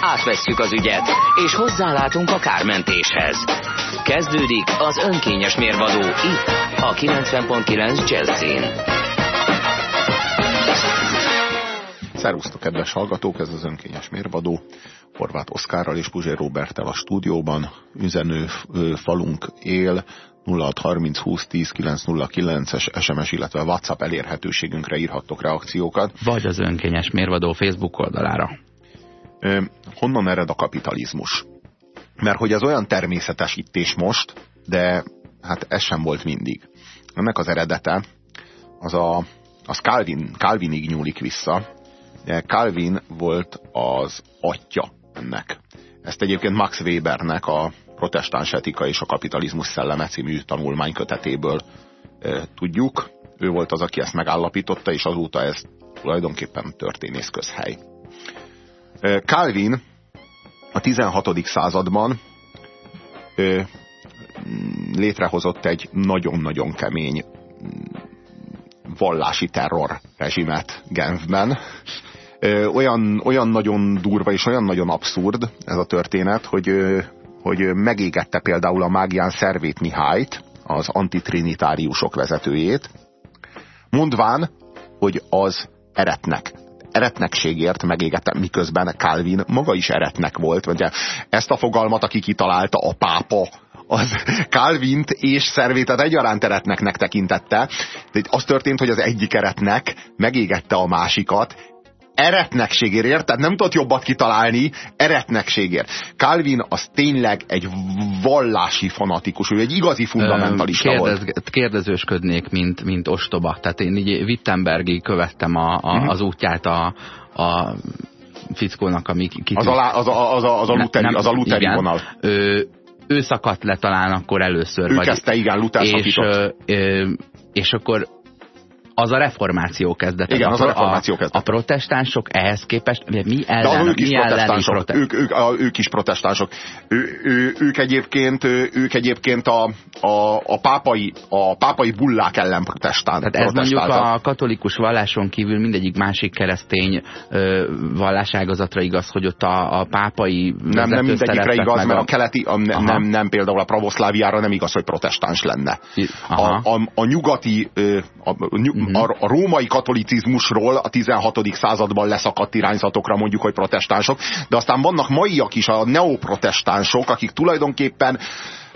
Átvesszük az ügyet, és hozzálátunk a kármentéshez. Kezdődik az önkényes mérvadó itt, a 90.9 Jazzin. Szerusztok, kedves hallgatók, ez az önkényes mérvadó. Horváth Oszkárral és Puzsér Roberttel a stúdióban. Üzenő falunk él 0630 20 10 909-es SMS, illetve WhatsApp elérhetőségünkre írhattok reakciókat. Vagy az önkényes mérvadó Facebook oldalára. Honnan ered a kapitalizmus? Mert hogy ez olyan természetes itt és most, de hát ez sem volt mindig. Ennek az eredete az, a, az Calvin, Calvinig nyúlik vissza. Calvin volt az atya ennek. Ezt egyébként Max Webernek a protestáns etika és a kapitalizmus szelleme című tanulmánykötetéből e, tudjuk. Ő volt az, aki ezt megállapította, és azóta ez tulajdonképpen történész közhely. Calvin a 16. században létrehozott egy nagyon-nagyon kemény vallási terror rezsimet Genfben. Olyan, olyan nagyon durva és olyan nagyon abszurd ez a történet, hogy hogy megégette például a Mágián Szervét Mihályt, az antitrinitáriusok vezetőjét, mondván, hogy az eretnek, eretnekségért megégette, miközben Calvin maga is eretnek volt. Ugye ezt a fogalmat, aki kitalálta, a pápa, az Calvint és szervétet egyaránt eretneknek tekintette. De az történt, hogy az egyik eretnek megégette a másikat, eretnekségért, érted? Nem tudott jobbat kitalálni, eretnekségért. Calvin az tényleg egy vallási fanatikus, ő egy igazi fundamentalista Kérdez, volt. Kérdezősködnék, mint, mint ostoba. Tehát én így Wittenbergig követtem a, a. -huh. az útját a, a fickónak, ami kitűnt. Az a, az a, az a, az a luteri, nem, az a luteri igen, vonal. Ö, ő szakadt le talán akkor először. Ő vagy, kezdte, igen, Luther és, ö, ö, és akkor az a reformáció kezdete. Igen, az a reformáció kezdete. A protestánsok ehhez képest, mi ellen, De ők is mi protestánsok. Prote ők, ők, a, ők is protestánsok. Ő, ő, ők egyébként, ők egyébként a, a, a, pápai, a pápai bullák ellen protestán. Tehát ez mondjuk a katolikus valláson kívül mindegyik másik keresztény ö, valláságazatra igaz, hogy ott a, a pápai Nem, nem mindegyikre igaz, mert a, a keleti, a, nem, nem például a pravoszláviára nem igaz, hogy protestáns lenne. A, a, a nyugati, a, a, nyug. A, a római katolicizmusról a 16. században leszakadt irányzatokra mondjuk, hogy protestánsok, de aztán vannak maiak is a neoprotestánsok, akik tulajdonképpen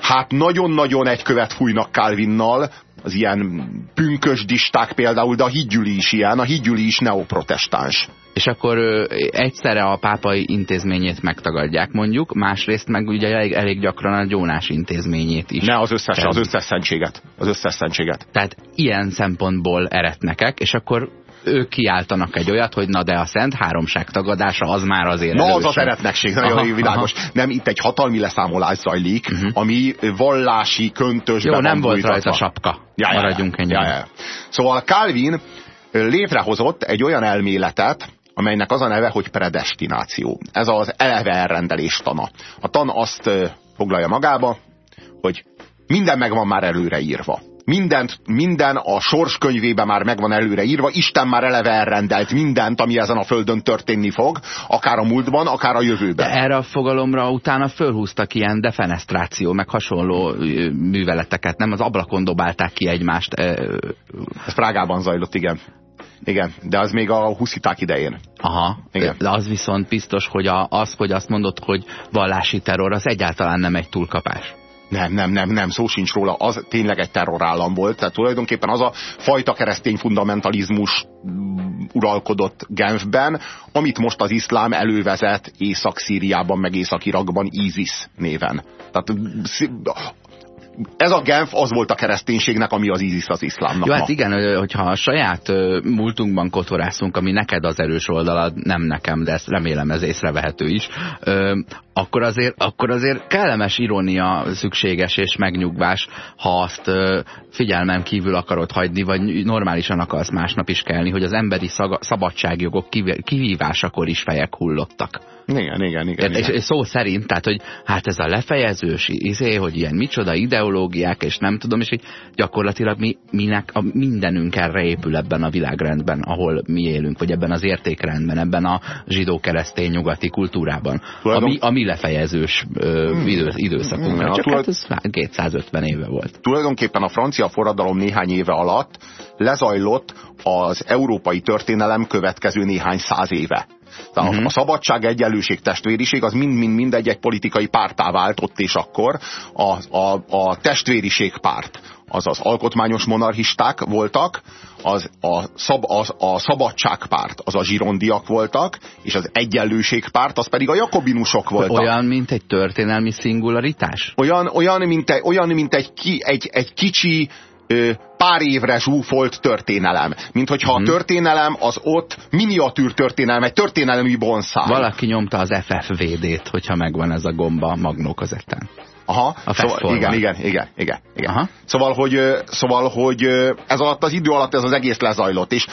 hát nagyon-nagyon egy követ fújnak Calvinnal, az ilyen pünkösdisták például, de a hídgyüli is ilyen, a hídgyüli is neoprotestáns. És akkor ö, egyszerre a pápai intézményét megtagadják mondjuk, másrészt meg ugye elég, elég gyakran a gyónás intézményét is. Ne, az összes, az összes szentséget. Az összes szentséget. Tehát ilyen szempontból eretnekek, és akkor ők kiáltanak egy olyat, hogy na de a szent háromság tagadása az már azért Na az az eretnekség, nagyon világos. Aha. Nem, itt egy hatalmi leszámolás zajlik, uh mhm. -huh. ami vallási köntösben Jó, nem volt rajta sapka. Ja, Maradjunk ja, ja, ja. Szóval Calvin létrehozott egy olyan elméletet, amelynek az a neve, hogy predestináció. Ez az eleve elrendelés tana. A tan azt foglalja magába, hogy minden meg van már előreírva mindent, minden a sors könyvébe már megvan előre írva, Isten már eleve elrendelt mindent, ami ezen a földön történni fog, akár a múltban, akár a jövőben. De erre a fogalomra utána fölhúztak ilyen defenestráció, meg hasonló műveleteket, nem? Az ablakon dobálták ki egymást. Ez Prágában zajlott, igen. Igen, de az még a husziták idején. Aha, Igen. de az viszont biztos, hogy a, az, hogy azt mondod, hogy vallási terror, az egyáltalán nem egy túlkapás. Nem, nem, nem, nem, szó sincs róla. Az tényleg egy terrorállam volt. Tehát tulajdonképpen az a fajta keresztény fundamentalizmus uralkodott Genfben, amit most az iszlám elővezet Észak-Szíriában, meg Észak-Irakban ISIS néven. Tehát ez a Genf az volt a kereszténységnek, ami az ISIS az iszlámnak. Jó, hát igen, hogyha a saját múltunkban kotorászunk, ami neked az erős oldalad, nem nekem, de ezt remélem ez észrevehető is, akkor azért, akkor azért kellemes irónia szükséges és megnyugvás, ha azt figyelmem kívül akarod hagyni, vagy normálisan akarsz másnap is kelni, hogy az emberi szabadságjogok kivívásakor is fejek hullottak. Igen, igen, igen. És, és szó szerint, tehát, hogy hát ez a lefejezős izé, hogy ilyen micsoda ideológiák, és nem tudom, és hogy gyakorlatilag mi, minek a mindenünkkel épül ebben a világrendben, ahol mi élünk, vagy ebben az értékrendben, ebben a zsidó-keresztény nyugati kultúrában. Tulajdon... A, mi, lefejezős ö, hmm. idő, időszakunkban. Hmm. Csak tulaj... hát ez 250 éve volt. Tulajdonképpen a francia forradalom néhány éve alatt lezajlott az európai történelem következő néhány száz éve. Tehát uh-huh. a szabadság, egyenlőség, testvériség az mind-mind-mind egy-egy politikai pártá vált ott és akkor. A, a, a testvériség párt az az alkotmányos monarchisták voltak, az a, szab, az, a szabadságpárt az a zsirondiak voltak, és az egyenlőségpárt az pedig a jakobinusok voltak. Olyan, mint egy történelmi szingularitás? Olyan, olyan mint, egy, olyan, mint egy, ki, egy, egy kicsi pár évre zsúfolt történelem. Mint hogyha hmm. a mhm. történelem az ott miniatűr történelem, egy történelmi bonszáj. Valaki nyomta az FFVD-t, hogyha megvan ez a gomba magnókazettán. Aha, a szóval, igen, igen, igen, igen, igen. Aha. Szóval, hogy, szóval, hogy ez alatt az idő alatt ez az egész lezajlott, és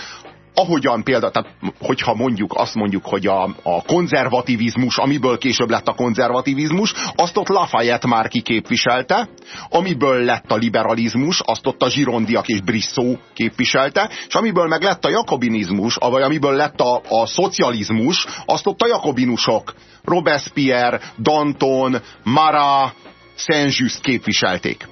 ahogyan például, tehát hogyha mondjuk azt mondjuk, hogy a, a konzervativizmus, amiből később lett a konzervativizmus, azt ott Lafayette már kiképviselte, amiből lett a liberalizmus, azt ott a zsirondiak és Brissot képviselte, és amiből meg lett a jakobinizmus, vagy amiből lett a, a szocializmus, azt ott a jakobinusok, Robespierre, Danton, Marat, Saint-Just képviselték.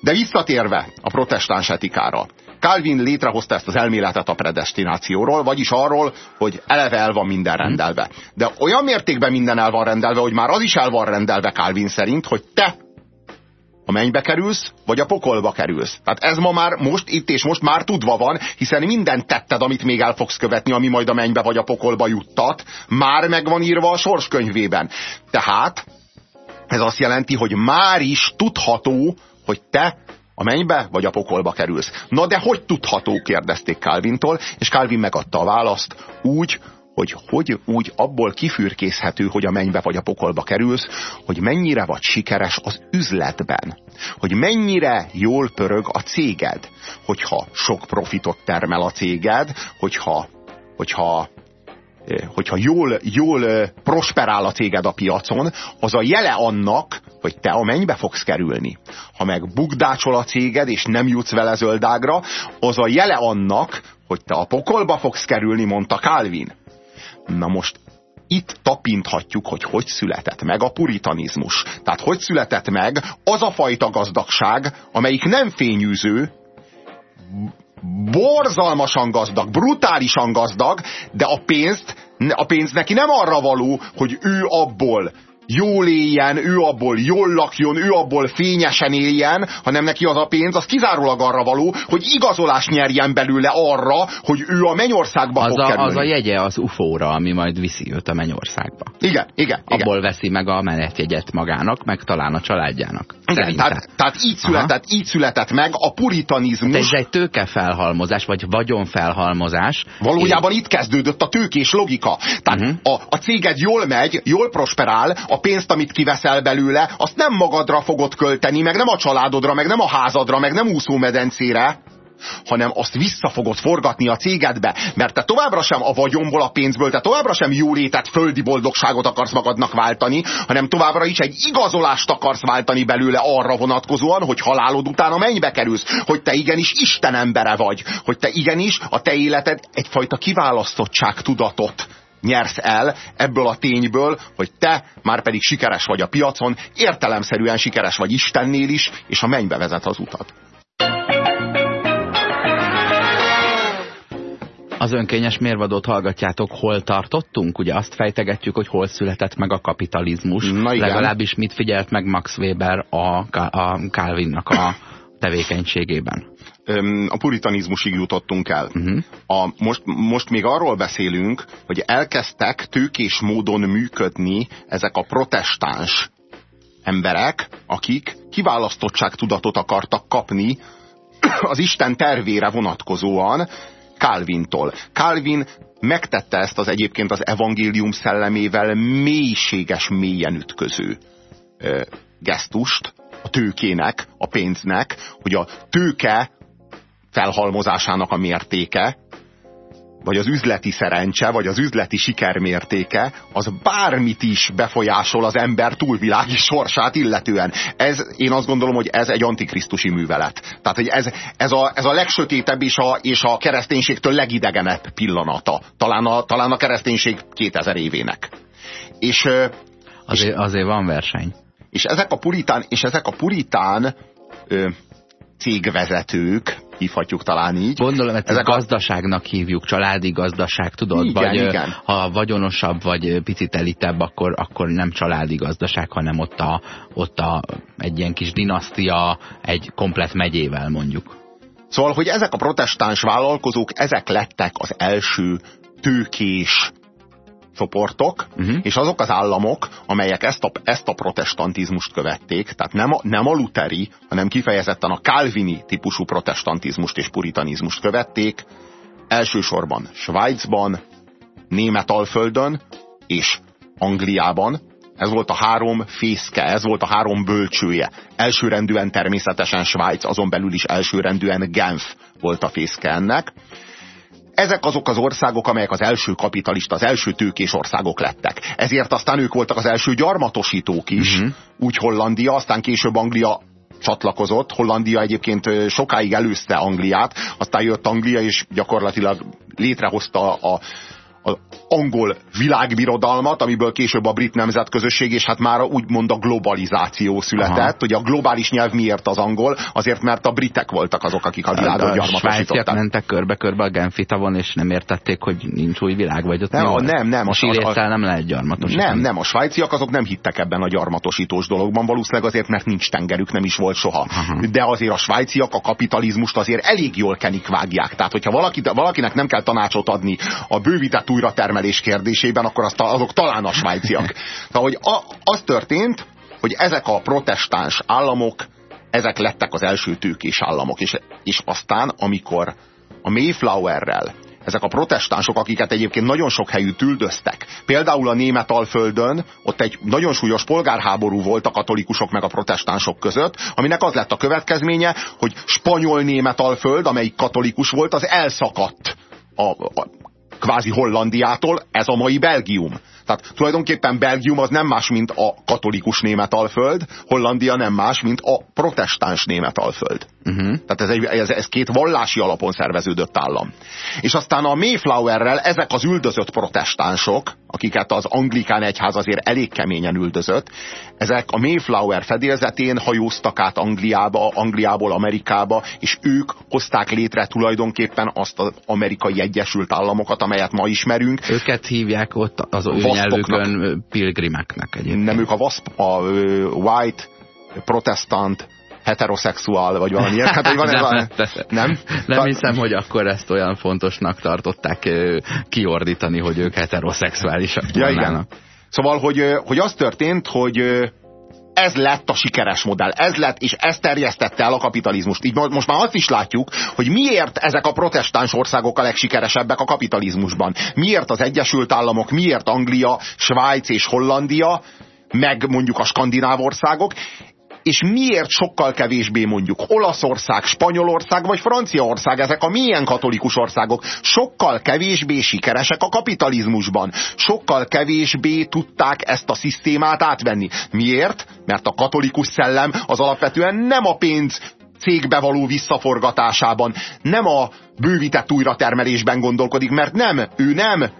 De visszatérve a protestáns etikára, Calvin létrehozta ezt az elméletet a predestinációról, vagyis arról, hogy eleve el van minden rendelve. De olyan mértékben minden el van rendelve, hogy már az is el van rendelve Calvin szerint, hogy te a mennybe kerülsz, vagy a pokolba kerülsz. Tehát ez ma már most, itt és most már tudva van, hiszen minden tetted, amit még el fogsz követni, ami majd a mennybe vagy a pokolba juttat, már meg van írva a sorskönyvében. Tehát ez azt jelenti, hogy már is tudható, hogy te a mennybe vagy a pokolba kerülsz. Na de hogy tudható, kérdezték Calvintól, és Calvin megadta a választ úgy, hogy hogy úgy abból kifürkészhető, hogy a mennybe vagy a pokolba kerülsz, hogy mennyire vagy sikeres az üzletben. Hogy mennyire jól pörög a céged. Hogyha sok profitot termel a céged, hogyha, hogyha hogyha jól, jól prosperál a céged a piacon, az a jele annak, hogy te a mennybe fogsz kerülni. Ha meg bukdácsol a céged, és nem jutsz vele zöldágra, az a jele annak, hogy te a pokolba fogsz kerülni, mondta Calvin. Na most itt tapinthatjuk, hogy hogy született meg a puritanizmus. Tehát hogy született meg az a fajta gazdagság, amelyik nem fényűző, borzalmasan gazdag, brutálisan gazdag, de a pénzt, a pénz neki nem arra való, hogy ő abból jól éljen, ő abból jól lakjon, ő abból fényesen éljen, hanem neki az a pénz, az kizárólag arra való, hogy igazolás nyerjen belőle arra, hogy ő a mennyországba az fog a, kerülni. Az a jegye az ufóra, ami majd viszi őt a mennyországba. Igen, igen. Abból igen. veszi meg a menetjegyet magának, meg talán a családjának. Igen, tehát, tehát így, született, így született meg a puritanizmus. Hát ez egy tőkefelhalmozás, vagy vagyonfelhalmozás. Valójában én... itt kezdődött a tőkés logika. Tehát uh mhm. -huh. a, a céged jól megy, jól prosperál, a pénzt, amit kiveszel belőle, azt nem magadra fogod költeni, meg nem a családodra, meg nem a házadra, meg nem úszómedencére, hanem azt vissza fogod forgatni a cégedbe, mert te továbbra sem a vagyomból, a pénzből, te továbbra sem jólétet, földi boldogságot akarsz magadnak váltani, hanem továbbra is egy igazolást akarsz váltani belőle arra vonatkozóan, hogy halálod után a mennybe kerülsz, hogy te igenis Isten embere vagy, hogy te igenis a te életed egyfajta kiválasztottság tudatot nyersz el ebből a tényből, hogy te már pedig sikeres vagy a piacon, értelemszerűen sikeres vagy Istennél is, és a mennybe vezet az utat. Az önkényes mérvadót hallgatjátok, hol tartottunk? Ugye azt fejtegetjük, hogy hol született meg a kapitalizmus. Na igen. Legalábbis mit figyelt meg Max Weber a, a Calvinnak a tevékenységében a puritanizmusig jutottunk el. Uh mhm. -huh. a, most, most még arról beszélünk, hogy elkezdtek tőkés módon működni ezek a protestáns emberek, akik kiválasztottságtudatot akartak kapni az Isten tervére vonatkozóan Calvintól. Calvin megtette ezt az egyébként az evangélium szellemével mélységes, mélyen ütköző gesztust a tőkének, a pénznek, hogy a tőke felhalmozásának a mértéke vagy az üzleti szerencse, vagy az üzleti siker mértéke, az bármit is befolyásol az ember túlvilági sorsát illetően. Ez, én azt gondolom, hogy ez egy antikrisztusi művelet. Tehát, hogy ez, ez, a, ez a legsötétebb és a, és a kereszténységtől legidegenebb pillanata. Talán a, talán a kereszténység 2000 évének. És, azért, azért van verseny. És ezek a puritán, és ezek a puritán ö, cégvezetők, hívhatjuk talán így. Gondolom, hogy ezek gazdaságnak hívjuk, családi gazdaság, tudod? Igen, vagy igen. ha vagyonosabb, vagy picit elitebb, akkor, akkor nem családi gazdaság, hanem ott, a, ott a, egy ilyen kis dinasztia, egy komplet megyével mondjuk. Szóval, hogy ezek a protestáns vállalkozók, ezek lettek az első tőkés csoportok, uh-huh. és azok az államok, amelyek ezt a, ezt a protestantizmust követték, tehát nem a, nem a luteri, hanem kifejezetten a calvini típusú protestantizmust és puritanizmust követték, elsősorban Svájcban, Németalföldön és Angliában, ez volt a három fészke, ez volt a három bölcsője. Elsőrendűen természetesen Svájc, azon belül is elsőrendűen Genf volt a fészke ennek ezek azok az országok, amelyek az első kapitalista, az első tőkés országok lettek. Ezért aztán ők voltak az első gyarmatosítók is, uh-huh. úgy Hollandia, aztán később Anglia csatlakozott. Hollandia egyébként sokáig előzte Angliát, aztán jött Anglia, és gyakorlatilag létrehozta a, az angol világbirodalmat, amiből később a brit nemzetközösség, és hát már úgymond a globalizáció született. Aha. Hogy a globális nyelv miért az angol? Azért, mert a britek voltak azok, akik a világot gyarmatosították. A mentek körbe-körbe a Genfi tavon, és nem értették, hogy nincs új világ, vagy ott nem, a, nem, nem. A, a, a, nem lehet gyarmatosítani. Nem, nem, a svájciak azok nem hittek ebben a gyarmatosítós dologban, valószínűleg azért, mert nincs tengerük, nem is volt soha. Aha. De azért a svájciak a kapitalizmust azért elég jól kenik vágják. Tehát, hogyha valaki, valakinek nem kell tanácsot adni a bővített újratermelés kérdésében, akkor azt, azok talán a svájciak. Tehát, hogy a, az történt, hogy ezek a protestáns államok, ezek lettek az első tőkés államok. És, és aztán, amikor a Mayflowerrel ezek a protestánsok, akiket egyébként nagyon sok helyütt üldöztek. Például a német alföldön, ott egy nagyon súlyos polgárháború volt a katolikusok meg a protestánsok között, aminek az lett a következménye, hogy spanyol-német alföld, amelyik katolikus volt, az elszakadt a, a, kvázi Hollandiától, ez a mai Belgium. Tehát tulajdonképpen Belgium az nem más, mint a katolikus németalföld, Hollandia nem más, mint a protestáns németalföld. Uh-huh. Tehát ez, egy, ez, ez két vallási alapon szerveződött állam. És aztán a Mayflowerrel ezek az üldözött protestánsok, akiket az anglikán egyház azért elég keményen üldözött, ezek a Mayflower fedélzetén hajóztak át Angliába, Angliából Amerikába, és ők hozták létre tulajdonképpen azt az amerikai Egyesült Államokat, amelyet ma ismerünk. Őket hívják ott az ő nyelvükön pilgrimeknek egyébként. Nem, ők a WASP, a white, protestant, heteroszexuál, vagy valami ilyen. Hát, hogy van nem, a... nem? Nem hiszem, hogy akkor ezt olyan fontosnak tartották kiordítani, hogy ők heteroszexuálisak ja, igen. Szóval, hogy, hogy az történt, hogy ez lett a sikeres modell, ez lett, és ez terjesztette el a kapitalizmust. Így most már azt is látjuk, hogy miért ezek a protestáns országok a legsikeresebbek a kapitalizmusban. Miért az Egyesült Államok, miért Anglia, Svájc és Hollandia, meg mondjuk a skandináv országok, és miért sokkal kevésbé mondjuk Olaszország, Spanyolország vagy Franciaország, ezek a milyen katolikus országok sokkal kevésbé sikeresek a kapitalizmusban, sokkal kevésbé tudták ezt a szisztémát átvenni. Miért? Mert a katolikus szellem az alapvetően nem a pénz cégbe való visszaforgatásában, nem a bővített újratermelésben gondolkodik, mert nem, ő nem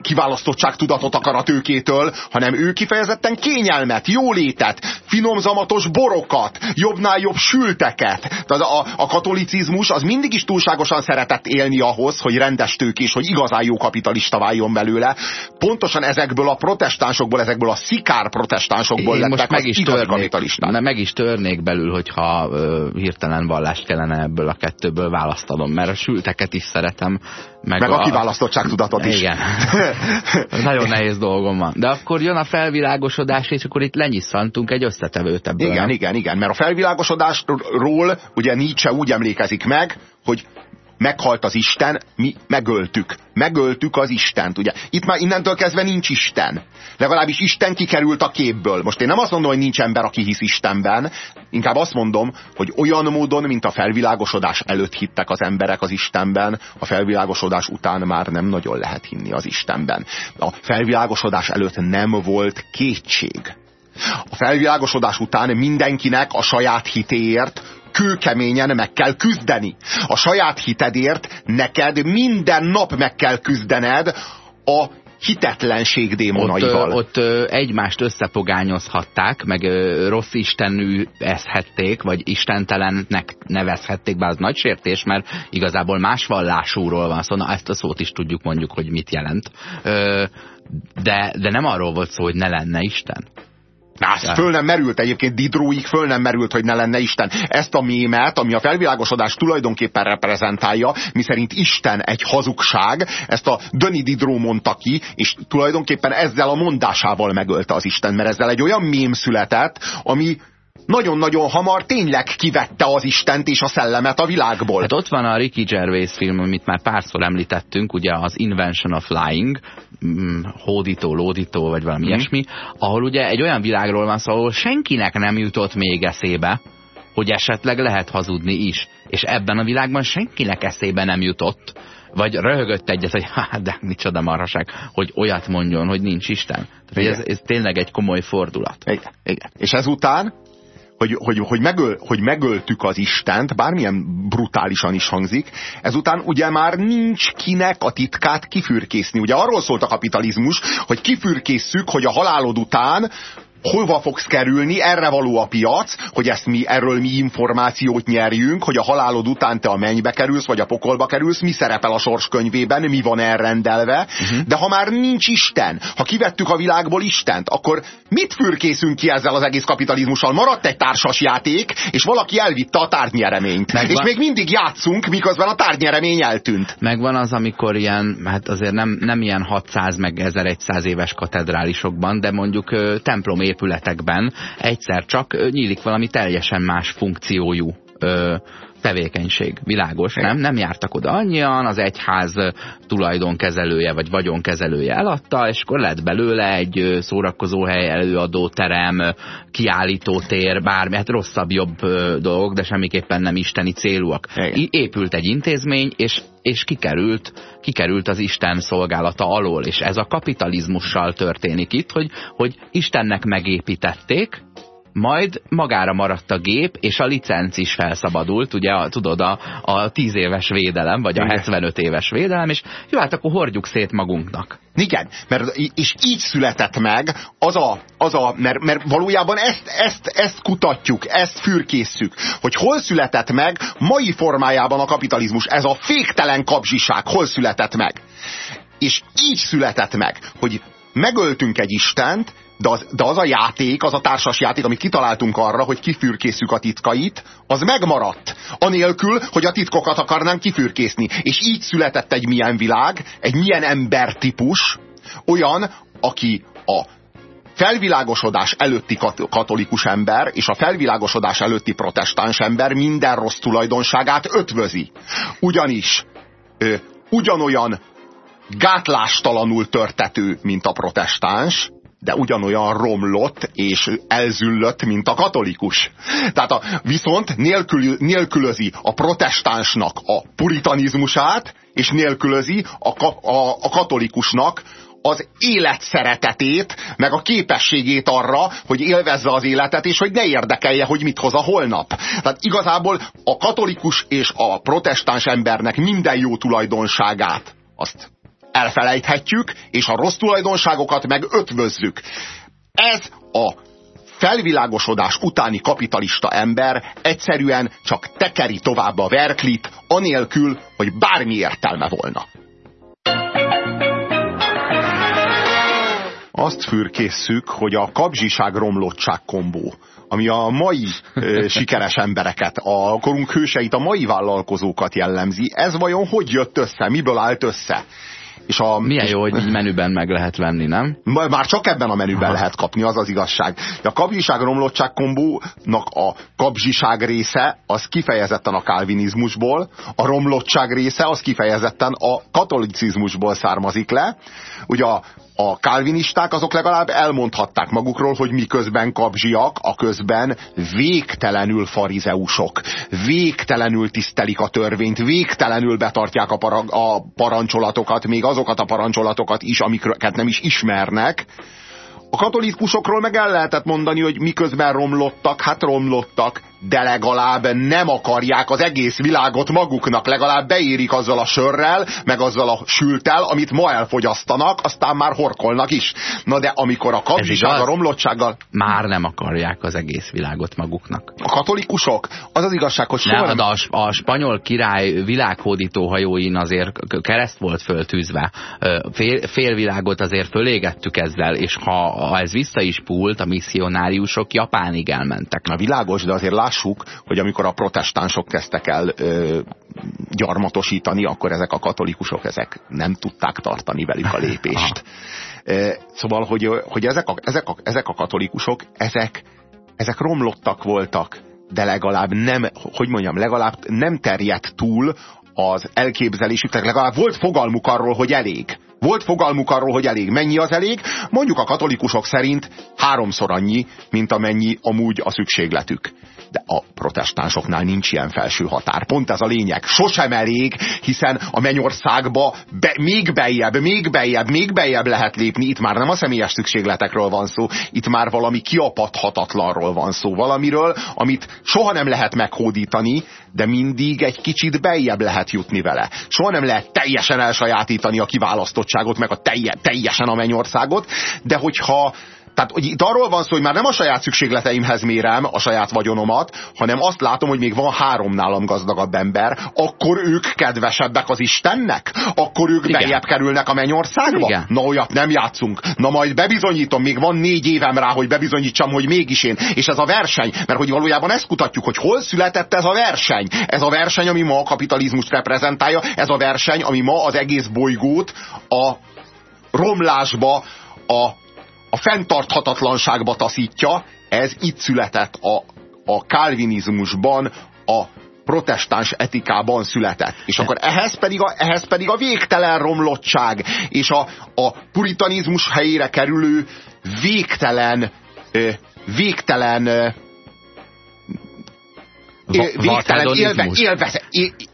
kiválasztottságtudatot akar a tőkétől, hanem ő kifejezetten kényelmet, jólétet, finomzamatos borokat, jobbnál jobb sülteket. Tehát a, a katolicizmus az mindig is túlságosan szeretett élni ahhoz, hogy rendes tőkés, hogy igazán jó kapitalista váljon belőle. Pontosan ezekből a protestánsokból, ezekből a szikár protestánsokból Én lettek most meg is törnék, meg is törnék belül, hogyha ö, hirtelen vallást kellene ebből a kettőből választanom, mert a sülteket is szeretem, meg, meg a, a kiválasztottságtudatot is. Igen. Nagyon nehéz dolgom van. De akkor jön a felvilágosodás, és akkor itt lenyisszantunk egy összetevőt ebből. Igen, igen, igen, mert a felvilágosodásról ugye Nietzsche úgy emlékezik meg, hogy meghalt az Isten, mi megöltük. Megöltük az Istent, ugye. Itt már innentől kezdve nincs Isten. Legalábbis Isten kikerült a képből. Most én nem azt mondom, hogy nincs ember, aki hisz Istenben, inkább azt mondom, hogy olyan módon, mint a felvilágosodás előtt hittek az emberek az Istenben, a felvilágosodás után már nem nagyon lehet hinni az Istenben. A felvilágosodás előtt nem volt kétség. A felvilágosodás után mindenkinek a saját hitéért kőkeményen meg kell küzdeni. A saját hitedért neked minden nap meg kell küzdened a hitetlenség démonaival. Ott, ott egymást összepogányozhatták, meg rossz istenű eszhették, vagy istentelennek nevezhették, bár az nagy sértés, mert igazából más vallásúról van szó, na ezt a szót is tudjuk mondjuk, hogy mit jelent. De, de nem arról volt szó, hogy ne lenne Isten. Na, ez föl nem merült egyébként, Didróig föl nem merült, hogy ne lenne Isten. Ezt a mémet, ami a felvilágosodás tulajdonképpen reprezentálja, miszerint Isten egy hazugság, ezt a Döni Didró mondta ki, és tulajdonképpen ezzel a mondásával megölte az Isten, mert ezzel egy olyan mém született, ami nagyon-nagyon hamar tényleg kivette az Istent és a szellemet a világból. Hát ott van a Ricky Gervais film, amit már párszor említettünk, ugye az Invention of Flying, mm, hódító, lódító, vagy valami mm. ilyesmi, ahol ugye egy olyan világról van szó, ahol senkinek nem jutott még eszébe, hogy esetleg lehet hazudni is. És ebben a világban senkinek eszébe nem jutott, vagy röhögött egyet, hogy hát de micsoda marhaság, hogy olyat mondjon, hogy nincs Isten. Tehát, ez, ez tényleg egy komoly fordulat. Igen, igen. És ezután hogy, hogy, hogy, megöl, hogy megöltük az Istent, bármilyen brutálisan is hangzik, ezután ugye már nincs kinek a titkát kifürkészni. Ugye arról szólt a kapitalizmus, hogy kifürkészszük, hogy a halálod után hova fogsz kerülni, erre való a piac, hogy ezt mi, erről mi információt nyerjünk, hogy a halálod után te a mennybe kerülsz, vagy a pokolba kerülsz, mi szerepel a sorskönyvében, mi van elrendelve, uh-huh. de ha már nincs Isten, ha kivettük a világból Istent, akkor mit fürkészünk ki ezzel az egész kapitalizmussal? Maradt egy társas játék, és valaki elvitte a tárgynyereményt. Megvan. És még mindig játszunk, miközben a tárgynyeremény eltűnt. Megvan az, amikor ilyen, hát azért nem, nem ilyen 600 meg 1100 éves katedrálisokban, de mondjuk templom épületekben egyszer csak nyílik valami teljesen más funkciójú tevékenység, világos, nem? Nem jártak oda annyian, az egyház tulajdonkezelője vagy vagyonkezelője eladta, és akkor lett belőle egy szórakozóhely, előadó terem, kiállító tér, bármi, hát rosszabb-jobb dolgok, de semmiképpen nem isteni célúak. Igen. Épült egy intézmény, és és kikerült, kikerült az Isten szolgálata alól, és ez a kapitalizmussal történik itt, hogy, hogy Istennek megépítették, majd magára maradt a gép, és a licenc is felszabadult, ugye a, tudod, a, a 10 éves védelem, vagy a 75 éves védelem, és jó, hát akkor hordjuk szét magunknak. Igen, mert, és így született meg az a, az a mert, mert valójában ezt, ezt, ezt kutatjuk, ezt fürkészük, hogy hol született meg mai formájában a kapitalizmus, ez a féktelen kapzsiság, hol született meg. És így született meg, hogy megöltünk egy Istent, de az, de az a játék, az a társas játék, amit kitaláltunk arra, hogy kifürkészük a titkait, az megmaradt. Anélkül, hogy a titkokat akarnánk kifürkészni. És így született egy milyen világ, egy milyen embertípus, olyan, aki a felvilágosodás előtti katolikus ember és a felvilágosodás előtti protestáns ember minden rossz tulajdonságát ötvözi. Ugyanis ö, ugyanolyan gátlástalanul törtető, mint a protestáns, de ugyanolyan romlott és elzüllött, mint a katolikus. Tehát a, viszont nélkül, nélkülözi a protestánsnak a puritanizmusát, és nélkülözi a, a, a katolikusnak az élet szeretetét, meg a képességét arra, hogy élvezze az életet, és hogy ne érdekelje, hogy mit hoz a holnap. Tehát igazából a katolikus és a protestáns embernek minden jó tulajdonságát azt elfelejthetjük, és a rossz tulajdonságokat meg ötvözzük. Ez a felvilágosodás utáni kapitalista ember egyszerűen csak tekeri tovább a verklit, anélkül, hogy bármi értelme volna. azt fürkészszük, hogy a kapzsiság romlottság kombó, ami a mai ö, sikeres embereket, a korunk hőseit, a mai vállalkozókat jellemzi, ez vajon hogy jött össze, miből állt össze? És a, Milyen jó, hogy így menüben meg lehet venni, nem? Már csak ebben a menüben Aha. lehet kapni, az az igazság. A kapzsiság romlottság kombónak a kapzsiság része az kifejezetten a kalvinizmusból, a romlottság része az kifejezetten a katolicizmusból származik le. Ugye a a kálvinisták azok legalább elmondhatták magukról, hogy miközben kapzsiak, a közben végtelenül farizeusok, végtelenül tisztelik a törvényt, végtelenül betartják a, para, a parancsolatokat, még azokat a parancsolatokat is, amiket nem is ismernek, a katolikusokról meg el lehetett mondani, hogy miközben romlottak, hát romlottak, de legalább nem akarják az egész világot maguknak, legalább beérik azzal a sörrel, meg azzal a sültel, amit ma elfogyasztanak, aztán már horkolnak is. Na de amikor a kapzsiság, a romlottsággal... Már nem akarják az egész világot maguknak. A katolikusok? Az az igazság, hogy soha nem... A, a spanyol király világhódító hajóin azért kereszt volt föltűzve. Fél, fél világot azért fölégettük ezzel, és ha, ha ez vissza is pult, a misszionáriusok Japánig elmentek. Na világos, de azért lássuk, hogy amikor a protestánsok kezdtek el ö, gyarmatosítani, akkor ezek a katolikusok ezek nem tudták tartani velük a lépést. szóval, hogy, hogy ezek, a, ezek, a, ezek a katolikusok, ezek, ezek romlottak voltak, de legalább nem, hogy mondjam, legalább nem terjedt túl az elképzelésük, tehát legalább volt fogalmuk arról, hogy elég. Volt fogalmuk arról, hogy elég. Mennyi az elég? Mondjuk a katolikusok szerint háromszor annyi, mint amennyi amúgy a szükségletük a protestánsoknál nincs ilyen felső határ. Pont ez a lényeg. Sosem elég, hiszen a mennyországba be, még bejjebb, még bejjebb, még bejjebb lehet lépni. Itt már nem a személyes szükségletekről van szó, itt már valami kiapadhatatlanról van szó. Valamiről, amit soha nem lehet meghódítani, de mindig egy kicsit bejjebb lehet jutni vele. Soha nem lehet teljesen elsajátítani a kiválasztottságot, meg a telje, teljesen a mennyországot, de hogyha tehát hogy itt arról van szó, hogy már nem a saját szükségleteimhez mérem a saját vagyonomat, hanem azt látom, hogy még van három nálam gazdagabb ember, akkor ők kedvesebbek az Istennek? Akkor ők Igen. bejebb kerülnek a mennyországba? Igen. Na olyat nem játszunk. Na majd bebizonyítom, még van négy évem rá, hogy bebizonyítsam, hogy mégis én. És ez a verseny, mert hogy valójában ezt kutatjuk, hogy hol született ez a verseny. Ez a verseny, ami ma a kapitalizmust reprezentálja, ez a verseny, ami ma az egész bolygót a romlásba, a a fenntarthatatlanságba taszítja, ez itt született a, a kálvinizmusban, a protestáns etikában született. És akkor ehhez pedig a, ehhez pedig a végtelen romlottság, és a, a puritanizmus helyére kerülő végtelen, végtelen végtelen élve, élveze, élve,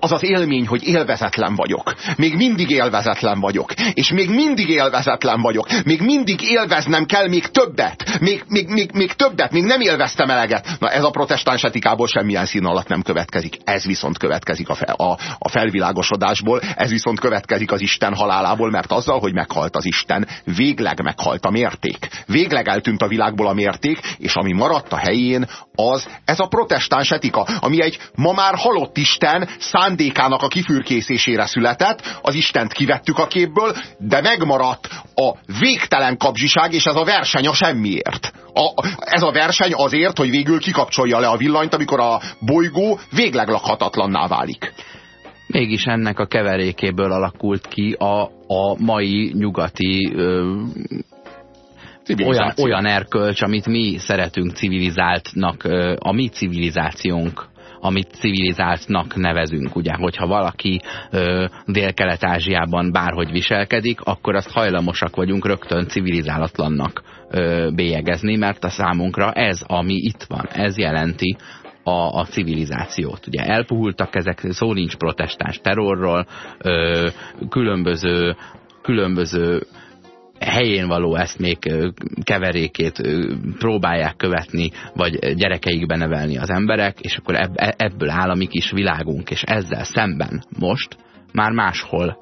az az élmény, hogy élvezetlen vagyok. Még mindig élvezetlen vagyok. És még mindig élvezetlen vagyok. Még mindig élveznem kell még többet. Még, még, még, még többet, még nem élveztem eleget. Na ez a protestáns etikából semmilyen szín alatt nem következik. Ez viszont következik a, fel, a, a felvilágosodásból, ez viszont következik az Isten halálából, mert azzal, hogy meghalt az Isten, végleg meghalt a mérték. Végleg eltűnt a világból a mérték, és ami maradt a helyén, az ez a protestáns etika, ami egy ma már halott adott Isten szándékának a kifürkészésére született, az Istent kivettük a képből, de megmaradt a végtelen kapzsiság, és ez a verseny a semmiért. A, ez a verseny azért, hogy végül kikapcsolja le a villanyt, amikor a bolygó végleg lakhatatlanná válik. Mégis ennek a keverékéből alakult ki a, a mai nyugati ö, olyan, olyan erkölcs, amit mi szeretünk civilizáltnak, a mi civilizációnk amit civilizáltnak nevezünk. Ugye, hogyha valaki Dél-Kelet-Ázsiában bárhogy viselkedik, akkor azt hajlamosak vagyunk rögtön civilizálatlannak ö, bélyegezni, mert a számunkra ez, ami itt van, ez jelenti a, a civilizációt. Ugye elpuhultak ezek, szó nincs protestáns terrorról, ö, különböző, különböző helyén való eszmék keverékét próbálják követni, vagy gyerekeikbe nevelni az emberek, és akkor e-, ebből áll a mi kis világunk, és ezzel szemben most már máshol,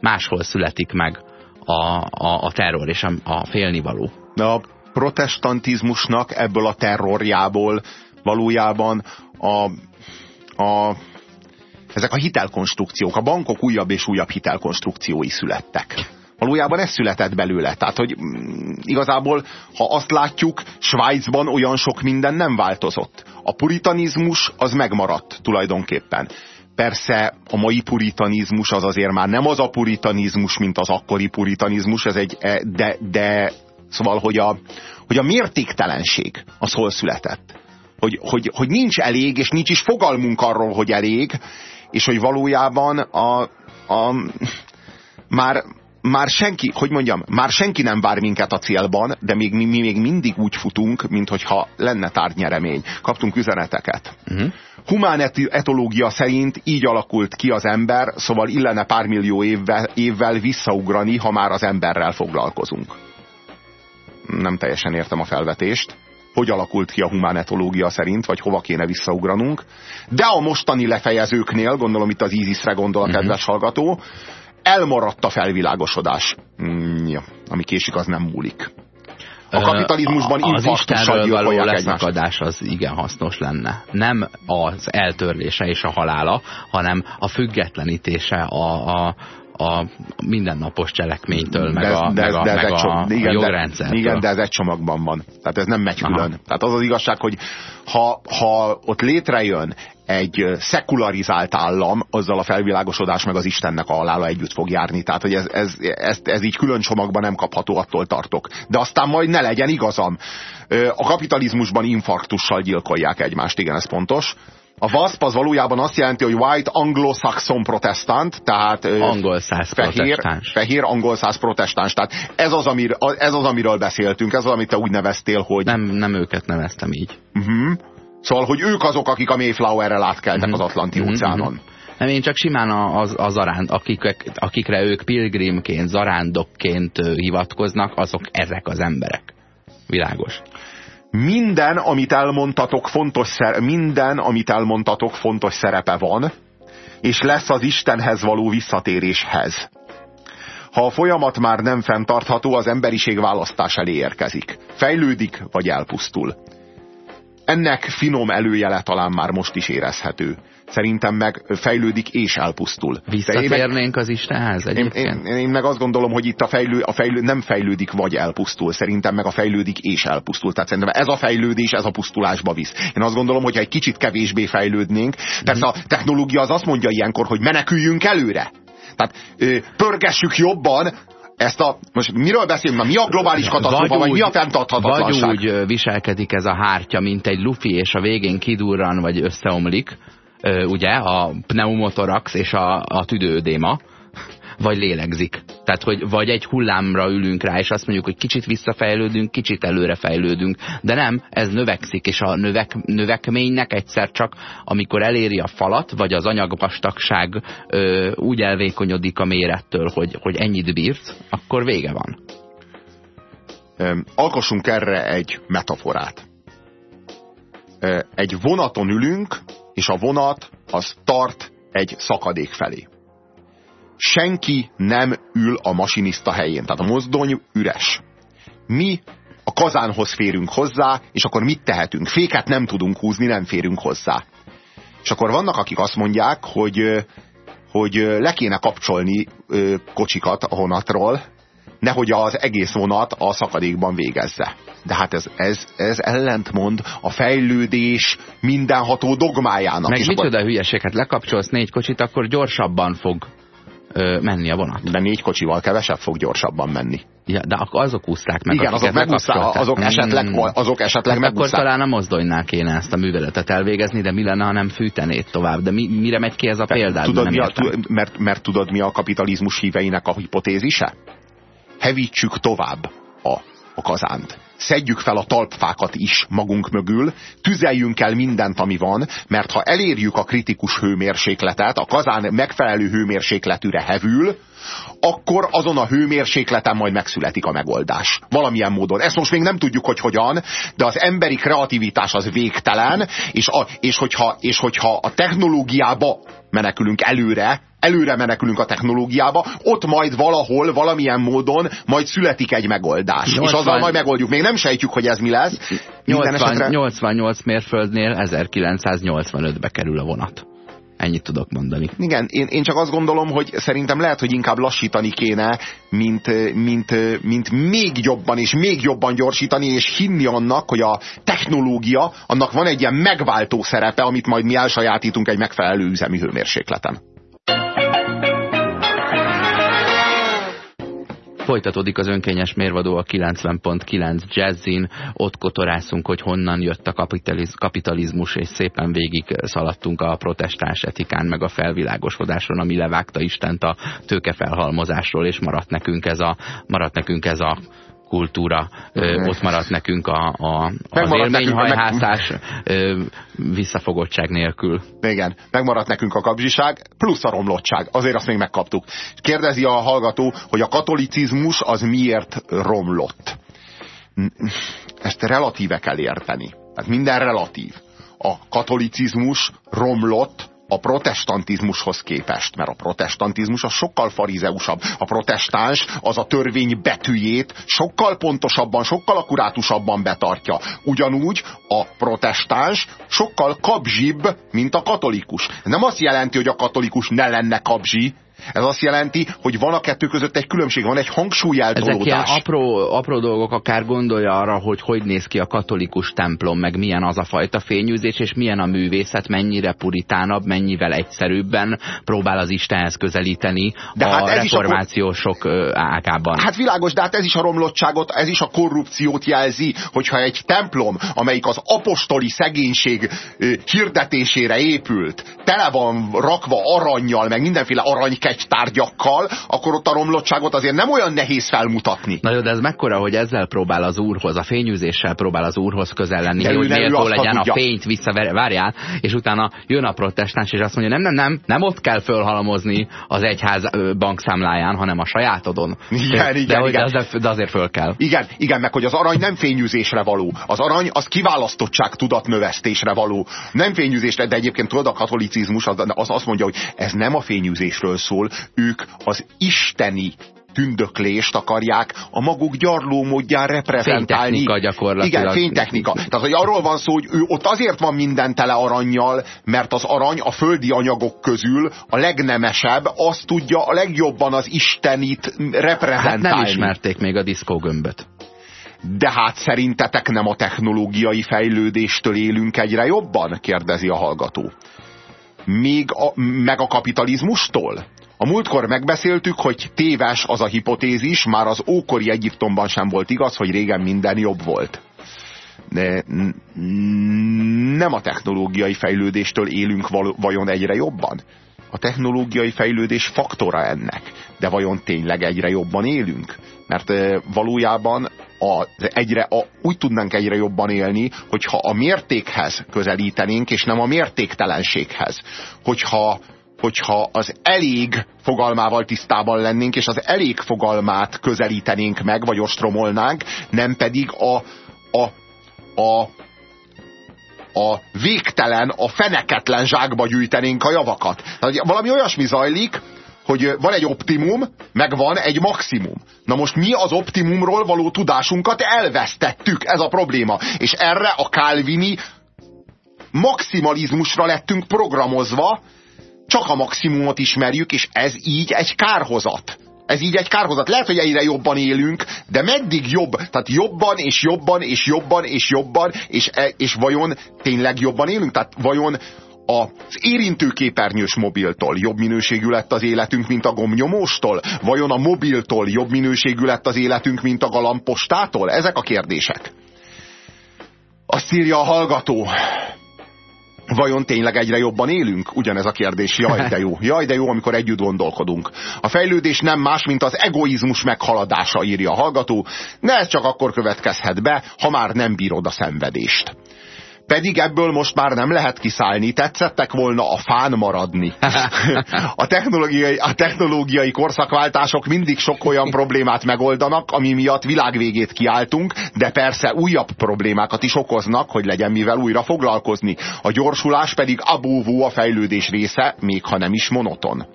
máshol születik meg a, a, a terror és a, a félnivaló. A protestantizmusnak ebből a terrorjából valójában a, a ezek a hitelkonstrukciók, a bankok újabb és újabb hitelkonstrukciói születtek Valójában ez született belőle. Tehát, hogy mm, igazából, ha azt látjuk, Svájcban olyan sok minden nem változott. A puritanizmus az megmaradt tulajdonképpen. Persze a mai puritanizmus az azért már nem az a puritanizmus, mint az akkori puritanizmus, ez egy, e, de, de szóval, hogy a, hogy a mértéktelenség az hol született. Hogy, hogy, hogy nincs elég, és nincs is fogalmunk arról, hogy elég, és hogy valójában a, a, már, már senki, hogy mondjam, már senki nem vár minket a célban, de még, mi, mi még mindig úgy futunk, mint hogyha lenne tárgynyeremény. Kaptunk üzeneteket. Uh-huh. Humán etológia szerint így alakult ki az ember, szóval illene pár millió évvel, évvel visszaugrani, ha már az emberrel foglalkozunk. Nem teljesen értem a felvetést hogy alakult ki a humán etológia szerint, vagy hova kéne visszaugranunk. De a mostani lefejezőknél, gondolom itt az ISIS-re gondol a mhm. kedves hallgató, elmaradt a felvilágosodás. Mm, ja, ami késik, az nem múlik. A kapitalizmusban az Istenről való leszakadás az igen hasznos lenne. Nem az eltörlése és a halála, hanem a függetlenítése a, a, a mindennapos cselekménytől, meg a, de, meg a, de meg a, igen, a jogrendszertől. Igen, de ez egy csomagban van. Tehát ez nem megy Aha. külön. Tehát az az igazság, hogy ha, ha ott létrejön egy szekularizált állam, azzal a felvilágosodás meg az Istennek a halála együtt fog járni. Tehát, hogy ez, ez, ez, ez így külön csomagban nem kapható, attól tartok. De aztán majd ne legyen igazam. A kapitalizmusban infarktussal gyilkolják egymást, igen, ez pontos. A WASP az valójában azt jelenti, hogy White Anglo-Saxon protestant, tehát angol száz fehér, protestáns. fehér angol száz protestáns. Tehát ez az, amir, ez az, amiről beszéltünk, ez az, amit te úgy neveztél, hogy... Nem, nem őket neveztem így. Uh mhm. -huh. Szóval, hogy ők azok, akik a Mayflower-rel átkeltek uh -huh. az Atlanti uh -huh. óceánon. Nem, én csak simán az, az aránd, akik, akikre ők pilgrimként, zarándokként hivatkoznak, azok ezek az emberek. Világos minden, amit elmondtatok, fontos szer minden, amit elmondtatok, fontos szerepe van, és lesz az Istenhez való visszatéréshez. Ha a folyamat már nem fenntartható, az emberiség választás elé érkezik. Fejlődik, vagy elpusztul. Ennek finom előjele talán már most is érezhető szerintem meg fejlődik és elpusztul. Visszatérnénk az Istenhez egyébként? Én, én, én meg azt gondolom, hogy itt a fejlő, a fejlő nem fejlődik vagy elpusztul. Szerintem meg a fejlődik és elpusztul. Tehát szerintem ez a fejlődés, ez a pusztulásba visz. Én azt gondolom, hogy egy kicsit kevésbé fejlődnénk, persze a technológia az azt mondja ilyenkor, hogy meneküljünk előre. Tehát pörgessük jobban, ezt a, most miről beszélünk? Mi a globális katasztrófa, vagy, vagy mi a fenntarthatatlanság? Vagy úgy viselkedik ez a hártya, mint egy lufi, és a végén kidurran, vagy összeomlik, ugye, a pneumotorax és a, a tüdődéma, vagy lélegzik. Tehát, hogy vagy egy hullámra ülünk rá, és azt mondjuk, hogy kicsit visszafejlődünk, kicsit előre fejlődünk, de nem, ez növekszik, és a növek, növekménynek egyszer csak, amikor eléri a falat, vagy az anyagvastagság ö, úgy elvékonyodik a mérettől, hogy, hogy ennyit bírt, akkor vége van. Alkossunk erre egy metaforát. Egy vonaton ülünk, és a vonat az tart egy szakadék felé. Senki nem ül a masinista helyén, tehát a mozdony üres. Mi a kazánhoz férünk hozzá, és akkor mit tehetünk? Féket nem tudunk húzni, nem férünk hozzá. És akkor vannak, akik azt mondják, hogy, hogy le kéne kapcsolni kocsikat a vonatról, nehogy az egész vonat a szakadékban végezze. De hát ez, ez, ez ellentmond a fejlődés mindenható dogmájának. Meg micsoda akkor... hülyeség, hát lekapcsolsz négy kocsit, akkor gyorsabban fog ö, menni a vonat. De négy kocsival kevesebb fog gyorsabban menni. Ja, de akkor azok úszták meg. Igen, azok megúszták, azok esetleg, mm. azok esetleg hát Akkor talán a mozdonynál kéne ezt a műveletet elvégezni, de mi lenne, ha nem fűtenéd tovább? De mi, mire megy ki ez a példád? Tudod, mi a, mert, mert tudod, mi a kapitalizmus híveinek a hipotézise? Hevítsük tovább a, a kazánt. Szedjük fel a talpfákat is magunk mögül, tüzeljünk el mindent, ami van, mert ha elérjük a kritikus hőmérsékletet, a kazán megfelelő hőmérsékletűre hevül, akkor azon a hőmérsékleten majd megszületik a megoldás. Valamilyen módon. Ezt most még nem tudjuk, hogy hogyan, de az emberi kreativitás az végtelen, és, a, és, hogyha, és hogyha a technológiába menekülünk előre, előre menekülünk a technológiába, ott majd valahol, valamilyen módon majd születik egy megoldás. 80, és azzal majd megoldjuk. Még nem sejtjük, hogy ez mi lesz. 80, esetre... 88 mérföldnél 1985-be kerül a vonat. Ennyit tudok mondani. Igen, én, én csak azt gondolom, hogy szerintem lehet, hogy inkább lassítani kéne, mint, mint, mint még jobban és még jobban gyorsítani, és hinni annak, hogy a technológia, annak van egy ilyen megváltó szerepe, amit majd mi elsajátítunk egy megfelelő üzemi hőmérsékleten. Folytatódik az önkényes mérvadó a 90.9 jazzin, ott kotorászunk, hogy honnan jött a kapitaliz kapitalizmus, és szépen végig szaladtunk a protestáns etikán, meg a felvilágosodáson, ami levágta Istent a tőkefelhalmozásról, és maradt nekünk ez a, maradt nekünk ez a kultúra, ö, ott maradt nekünk a, a, az élményhajhászás visszafogottság nélkül. Igen, megmaradt nekünk a kapzsiság, plusz a romlottság, azért azt még megkaptuk. Kérdezi a hallgató, hogy a katolicizmus az miért romlott. Ezt relatíve kell érteni. Tehát minden relatív. A katolicizmus romlott a protestantizmushoz képest, mert a protestantizmus az sokkal farizeusabb. A protestáns az a törvény betűjét sokkal pontosabban, sokkal akurátusabban betartja. Ugyanúgy a protestáns sokkal kabzsibb, mint a katolikus. Nem azt jelenti, hogy a katolikus ne lenne kabzsi, ez azt jelenti, hogy van a kettő között egy különbség, van egy hangsúlyeltolódás. Ezek ilyen apró, apró dolgok, akár gondolja arra, hogy hogy néz ki a katolikus templom, meg milyen az a fajta fényűzés, és milyen a művészet, mennyire puritánabb, mennyivel egyszerűbben próbál az Istenhez közelíteni de a hát reformáció sok ágában. Hát világos, de hát ez is a romlottságot, ez is a korrupciót jelzi, hogyha egy templom, amelyik az apostoli szegénység hirdetésére épült, tele van rakva aranyjal, meg mindenféle arany tárgyakkal, akkor ott a romlottságot azért nem olyan nehéz felmutatni. Na jó, de ez mekkora, hogy ezzel próbál az úrhoz, a fényűzéssel próbál az úrhoz közel lenni, de hogy méltó legyen a fényt visszavárjál, és utána jön a protestáns, és azt mondja, nem, nem, nem, nem ott kell fölhalmozni az egyház bankszámláján, hanem a sajátodon. Igen, de, igen, de, igen. De, de azért föl kell. Igen, igen, meg hogy az arany nem fényűzésre való. Az arany az kiválasztottság tudatnövesztésre való. Nem fényűzésre, de egyébként tudod, a katolicizmus az, az azt mondja, hogy ez nem a fényűzésről szól, szól, ők az isteni tündöklést akarják a maguk gyarló módján reprezentálni. Fénytechnika gyakorlatilag. Igen, fénytechnika. Tehát, hogy arról van szó, hogy ő ott azért van minden tele aranyjal, mert az arany a földi anyagok közül a legnemesebb, azt tudja a legjobban az istenit reprezentálni. Hát nem ismerték még a diszkógömböt. De hát szerintetek nem a technológiai fejlődéstől élünk egyre jobban? kérdezi a hallgató. Még a, meg a kapitalizmustól? A múltkor megbeszéltük, hogy téves az a hipotézis, már az ókori Egyiptomban sem volt igaz, hogy régen minden jobb volt. De nem a technológiai fejlődéstől élünk vajon egyre jobban? A technológiai fejlődés faktora ennek. De vajon tényleg egyre jobban élünk? Mert valójában a, egyre, a, úgy tudnánk egyre jobban élni, hogyha a mértékhez közelítenénk, és nem a mértéktelenséghez. Hogyha hogyha az elég fogalmával tisztában lennénk, és az elég fogalmát közelítenénk meg, vagy ostromolnánk, nem pedig a, a, a, a végtelen, a feneketlen zsákba gyűjtenénk a javakat. Tehát valami olyasmi zajlik, hogy van egy optimum, meg van egy maximum. Na most mi az optimumról való tudásunkat elvesztettük, ez a probléma. És erre a Calvini maximalizmusra lettünk programozva, csak a maximumot ismerjük, és ez így egy kárhozat. Ez így egy kárhozat. Lehet, hogy egyre jobban élünk, de meddig jobb? Tehát jobban, és jobban, és jobban, és jobban, és, e, és vajon tényleg jobban élünk? Tehát vajon az érintőképernyős mobiltól jobb minőségű lett az életünk, mint a gomnyomóstól? Vajon a mobiltól jobb minőségű lett az életünk, mint a galambostától? Ezek a kérdések. Azt írja a hallgató vajon tényleg egyre jobban élünk? Ugyanez a kérdés. Jaj, de jó. Jaj, de jó, amikor együtt gondolkodunk. A fejlődés nem más, mint az egoizmus meghaladása, írja a hallgató, de ez csak akkor következhet be, ha már nem bírod a szenvedést. Pedig ebből most már nem lehet kiszállni. Tetszettek volna a fán maradni. A technológiai, a technológiai korszakváltások mindig sok olyan problémát megoldanak, ami miatt világvégét kiáltunk, de persze újabb problémákat is okoznak, hogy legyen mivel újra foglalkozni. A gyorsulás pedig abúvó a fejlődés része, még ha nem is monoton.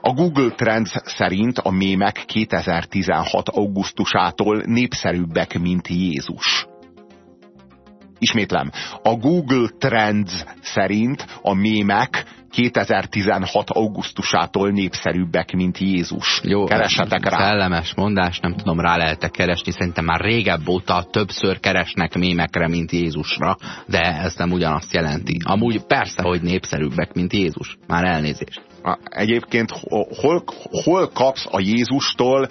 A Google Trends szerint a mémek 2016. augusztusától népszerűbbek, mint Jézus. Ismétlem, a Google Trends szerint a mémek 2016 augusztusától népszerűbbek, mint Jézus. Jó, Keressetek rá. Szellemes mondás, nem tudom, rá lehet -e keresni, szerintem már régebb óta többször keresnek mémekre, mint Jézusra, de ez nem ugyanazt jelenti. Amúgy persze, hogy népszerűbbek, mint Jézus. Már elnézést. Egyébként hol, hol kapsz a Jézustól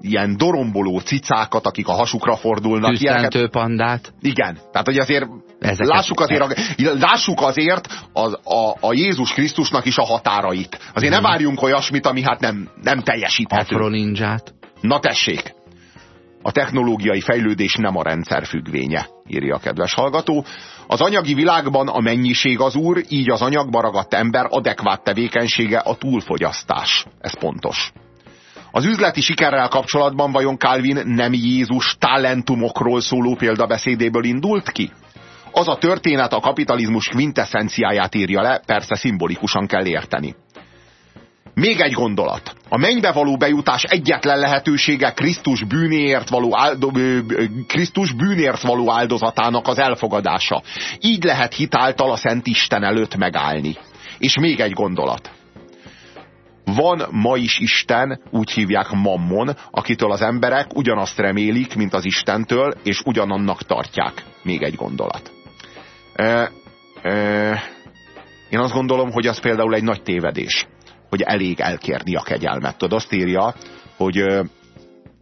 ilyen doromboló cicákat, akik a hasukra fordulnak. Tűztentő pandát. Igen, tehát hogy azért Ezeket lássuk azért, a, lássuk azért az, a, a Jézus Krisztusnak is a határait. Azért hmm. ne várjunk olyasmit, ami hát nem, nem teljesíthető. Afro ninját. Na tessék! A technológiai fejlődés nem a rendszer függvénye, írja a kedves hallgató. Az anyagi világban a mennyiség az úr, így az anyagba ragadt ember adekvát tevékenysége a túlfogyasztás. Ez pontos. Az üzleti sikerrel kapcsolatban vajon Calvin nem Jézus talentumokról szóló példabeszédéből indult ki? Az a történet a kapitalizmus quintessenciáját írja le, persze szimbolikusan kell érteni. Még egy gondolat. A mennybe való bejutás egyetlen lehetősége Krisztus bűnéért való, áldo, Krisztus bűnért való áldozatának az elfogadása. Így lehet hitáltal a Szent Isten előtt megállni. És még egy gondolat. Van ma is Isten, úgy hívják Mammon, akitől az emberek ugyanazt remélik, mint az Istentől, és ugyanannak tartják. Még egy gondolat. E, e, én azt gondolom, hogy az például egy nagy tévedés, hogy elég elkérni a kegyelmet. Tudod, azt írja, hogy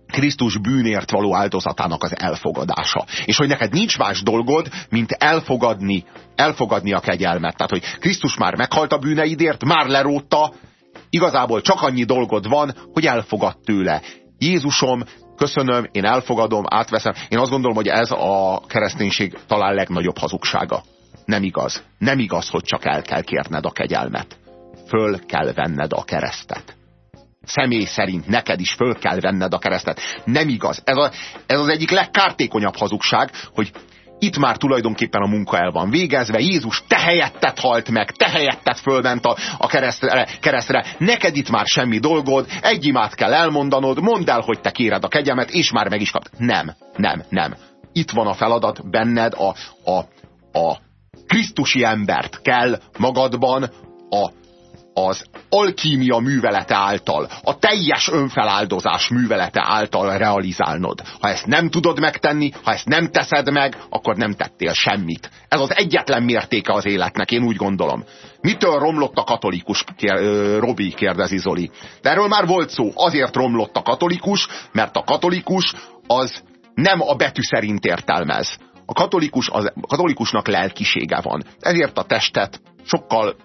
Krisztus bűnért való áldozatának az elfogadása. És hogy neked nincs más dolgod, mint elfogadni, elfogadni a kegyelmet. Tehát, hogy Krisztus már meghalt a bűneidért, már lerótta, Igazából csak annyi dolgod van, hogy elfogad tőle. Jézusom, köszönöm, én elfogadom, átveszem. Én azt gondolom, hogy ez a kereszténység talán legnagyobb hazugsága. Nem igaz. Nem igaz, hogy csak el kell kérned a kegyelmet. Föl kell venned a keresztet. Személy szerint neked is föl kell venned a keresztet. Nem igaz. Ez, a, ez az egyik legkártékonyabb hazugság, hogy itt már tulajdonképpen a munka el van végezve, Jézus te helyettet halt meg, te helyettet fölment a, a keresztre, keresztre, neked itt már semmi dolgod, egy imát kell elmondanod, mondd el, hogy te kéred a kegyemet, és már meg is kap. Nem, nem, nem. Itt van a feladat benned, a, a, a Krisztusi embert kell magadban a az alkímia művelete által, a teljes önfeláldozás művelete által realizálnod. Ha ezt nem tudod megtenni, ha ezt nem teszed meg, akkor nem tettél semmit. Ez az egyetlen mértéke az életnek, én úgy gondolom. Mitől romlott a katolikus, kér, Robi, kérdezi Zoli. De erről már volt szó. Azért romlott a katolikus, mert a katolikus az nem a betű szerint értelmez. A katolikus, a katolikusnak lelkisége van. Ezért a testet sokkal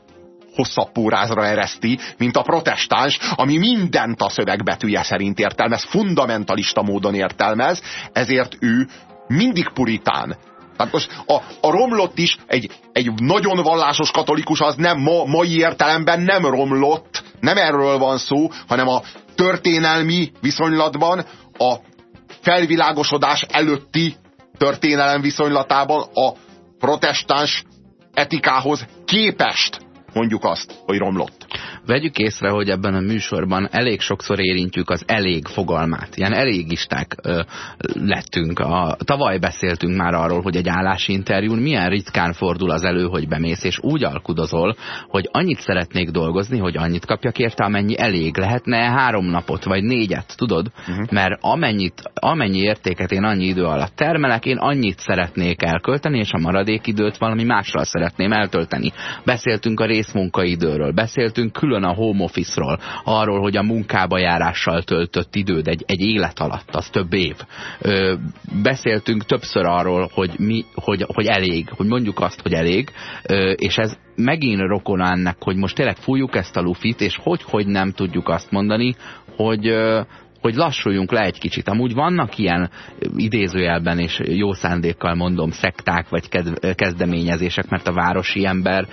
hosszabb pórázra ereszti, mint a protestáns, ami mindent a szövegbetűje szerint értelmez, fundamentalista módon értelmez, ezért ő mindig puritán. Tehát most a, a romlott is egy, egy nagyon vallásos katolikus, az nem ma, mai értelemben nem romlott, nem erről van szó, hanem a történelmi viszonylatban, a felvilágosodás előtti történelem viszonylatában a protestáns etikához képest mondjuk azt, hogy romlott. Vegyük észre, hogy ebben a műsorban elég sokszor érintjük az elég fogalmát. Ilyen elégisták ö, lettünk. A, tavaly beszéltünk már arról, hogy egy állásinterjún milyen ritkán fordul az elő, hogy bemész, és úgy alkudozol, hogy annyit szeretnék dolgozni, hogy annyit kapjak érte, amennyi elég. Lehetne három napot, vagy négyet, tudod? Uh mhm. -huh. Mert amennyit, amennyi értéket én annyi idő alatt termelek, én annyit szeretnék elkölteni, és a maradék időt valami mással szeretném eltölteni. Beszéltünk a részmunkaidőről, beszéltünk külön a home office-ról, arról, hogy a munkába járással töltött időd egy, egy élet alatt, az több év. Ö, beszéltünk többször arról, hogy, mi, hogy, hogy elég, hogy mondjuk azt, hogy elég, ö, és ez megint rokon ennek, hogy most tényleg fújjuk ezt a lufit, és hogy, hogy nem tudjuk azt mondani, hogy, hogy lassuljunk le egy kicsit. Amúgy vannak ilyen idézőjelben és jó szándékkal mondom szekták vagy kezdeményezések, mert a városi ember